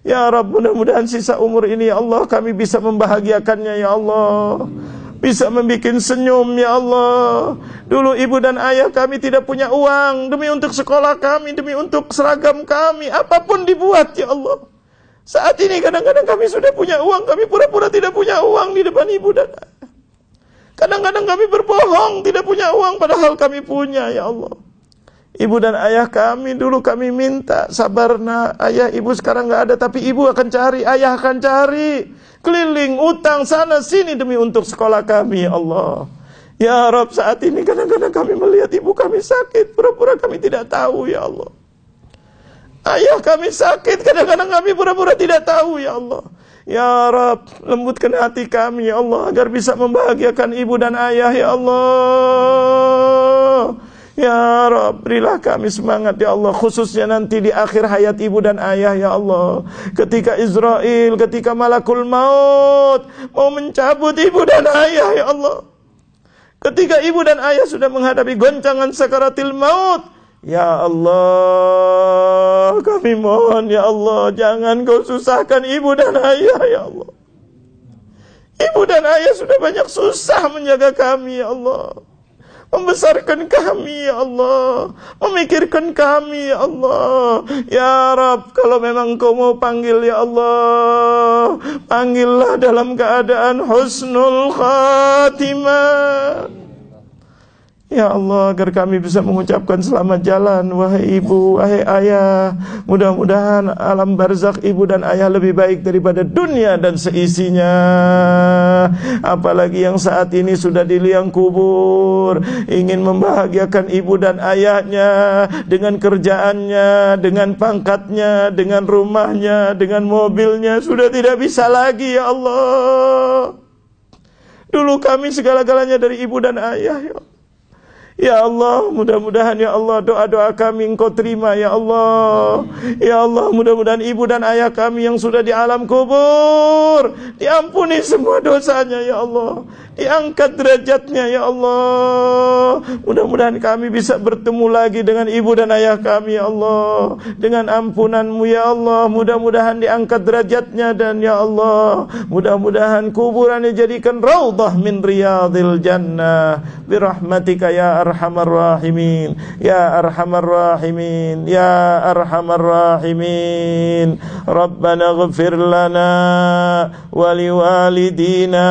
Ya Arab, mudah-mudahan sisa umur ini, ya Allah, kami bisa membahagiakannya, ya Allah. Bisa membuat senyum, ya Allah. Dulu ibu dan ayah kami tidak punya uang. Demi untuk sekolah kami, demi untuk seragam kami. Apa pun dibuat, ya Allah. Saat ini kadang-kadang kami sudah punya uang. Kami pura-pura tidak punya uang di depan ibu dan ayah. Kadang-kadang kami berbohong, tidak punya uang padahal kami punya, ya Allah. Ibu dan ayah kami dulu kami minta sabar nak. Ayah ibu sekarang nggak ada tapi ibu akan cari ayah akan cari. Keliling utang sana sini demi untuk sekolah kami ya Allah. Ya Rob saat ini kadang-kadang kami melihat ibu kami sakit pura-pura kami tidak tahu ya Allah ayah kami sakit. Kadang-kadang kami pura-pura tidak tahu ya Allah. Ya Rab, lembutkan hati kami ya Allah agar bisa membahagiakan ibu dan ayah ya Allah. Ya Rab, berilah kami semangat ya Allah Khususnya nanti di akhir hayat ibu dan ayah ya Allah. Ketika Israel, ketika malakul maut Mau mencabut ibu dan ayah ya Allah. Ketika ibu dan ayah sudah menghadapi goncangan sakaratil maut Ya Allah, kami mohon ya Allah, jangan kau susahkan ibu dan ayah ya Allah. Ibu dan ayah sudah banyak susah menjaga kami ya Allah. Membesarkan kami ya Allah Memikirkan kami ya Allah Ya Rab Kalau memang kau mau panggil ya Allah Panggillah dalam keadaan husnul khatimah Ya Allah agar kami bisa mengucapkan selamat jalan Wahai ibu, wahai ayah. Mudah-mudahan alam barzak ibu dan ayah lebih baik daripada dunia dan seisinya. Apalagi yang saat ini sudah di liang kubur Ingin membahagiakan ibu dan ayahnya Dengan kerjaannya, dengan pangkatnya, dengan rumahnya, dengan mobilnya. Sudah tidak bisa lagi ya Allah. Dulu kami segala-galanya dari ibu dan ayah ya Allah Ya Allah, mudah-mudahan ya Allah doa-doa kami engkau terima ya Allah. Ya Allah, mudah-mudahan ibu dan ayah kami yang sudah di alam kubur diampuni semua dosanya ya Allah. Diangkat derajatnya ya Allah. Mudah-mudahan kami bisa bertemu lagi dengan ibu dan ayah kami ya Allah. Dengan ampunanmu ya Allah. Mudah-mudahan diangkat derajatnya dan ya Allah. Mudah-mudahan kuburannya jadikan raudhah min riyadil jannah. Birahmatika ya arhamar rahimin ya arhamar rahimin ya arhamar rahimin rabbana ighfir lana wa liwalidina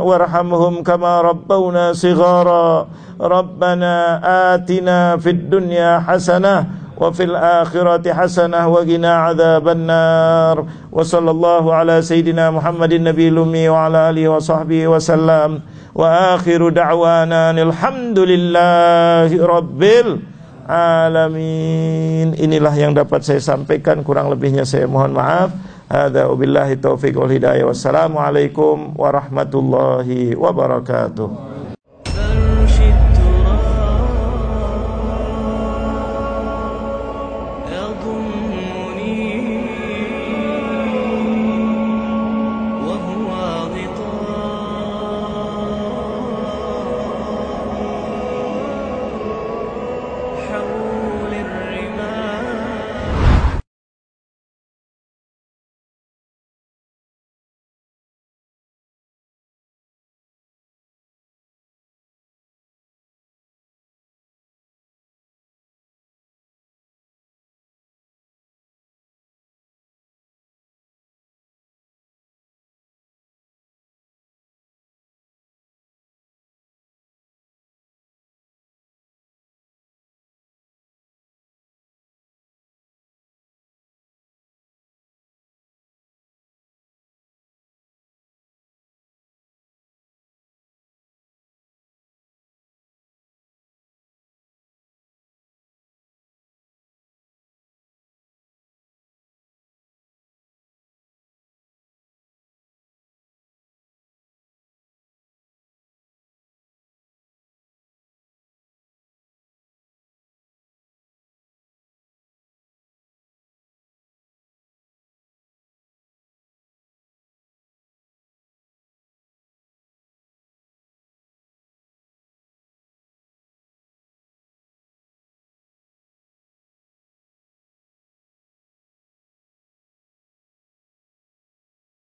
warhamhum kama rabbawna sighara rabbana atina fid dunya hasanah وفي الآخرة حسنة وقنا عذاب النار وصلى الله على سيدنا محمد النبي الأمي وعلى آله وصحبه وسلم وآخر دعوانا الحمد لله رب alamin. Inilah yang dapat saya sampaikan, kurang lebihnya saya mohon maaf. هذا وبالله التوفيق والهداية. والسلام عليكم ورحمة الله وبركاته.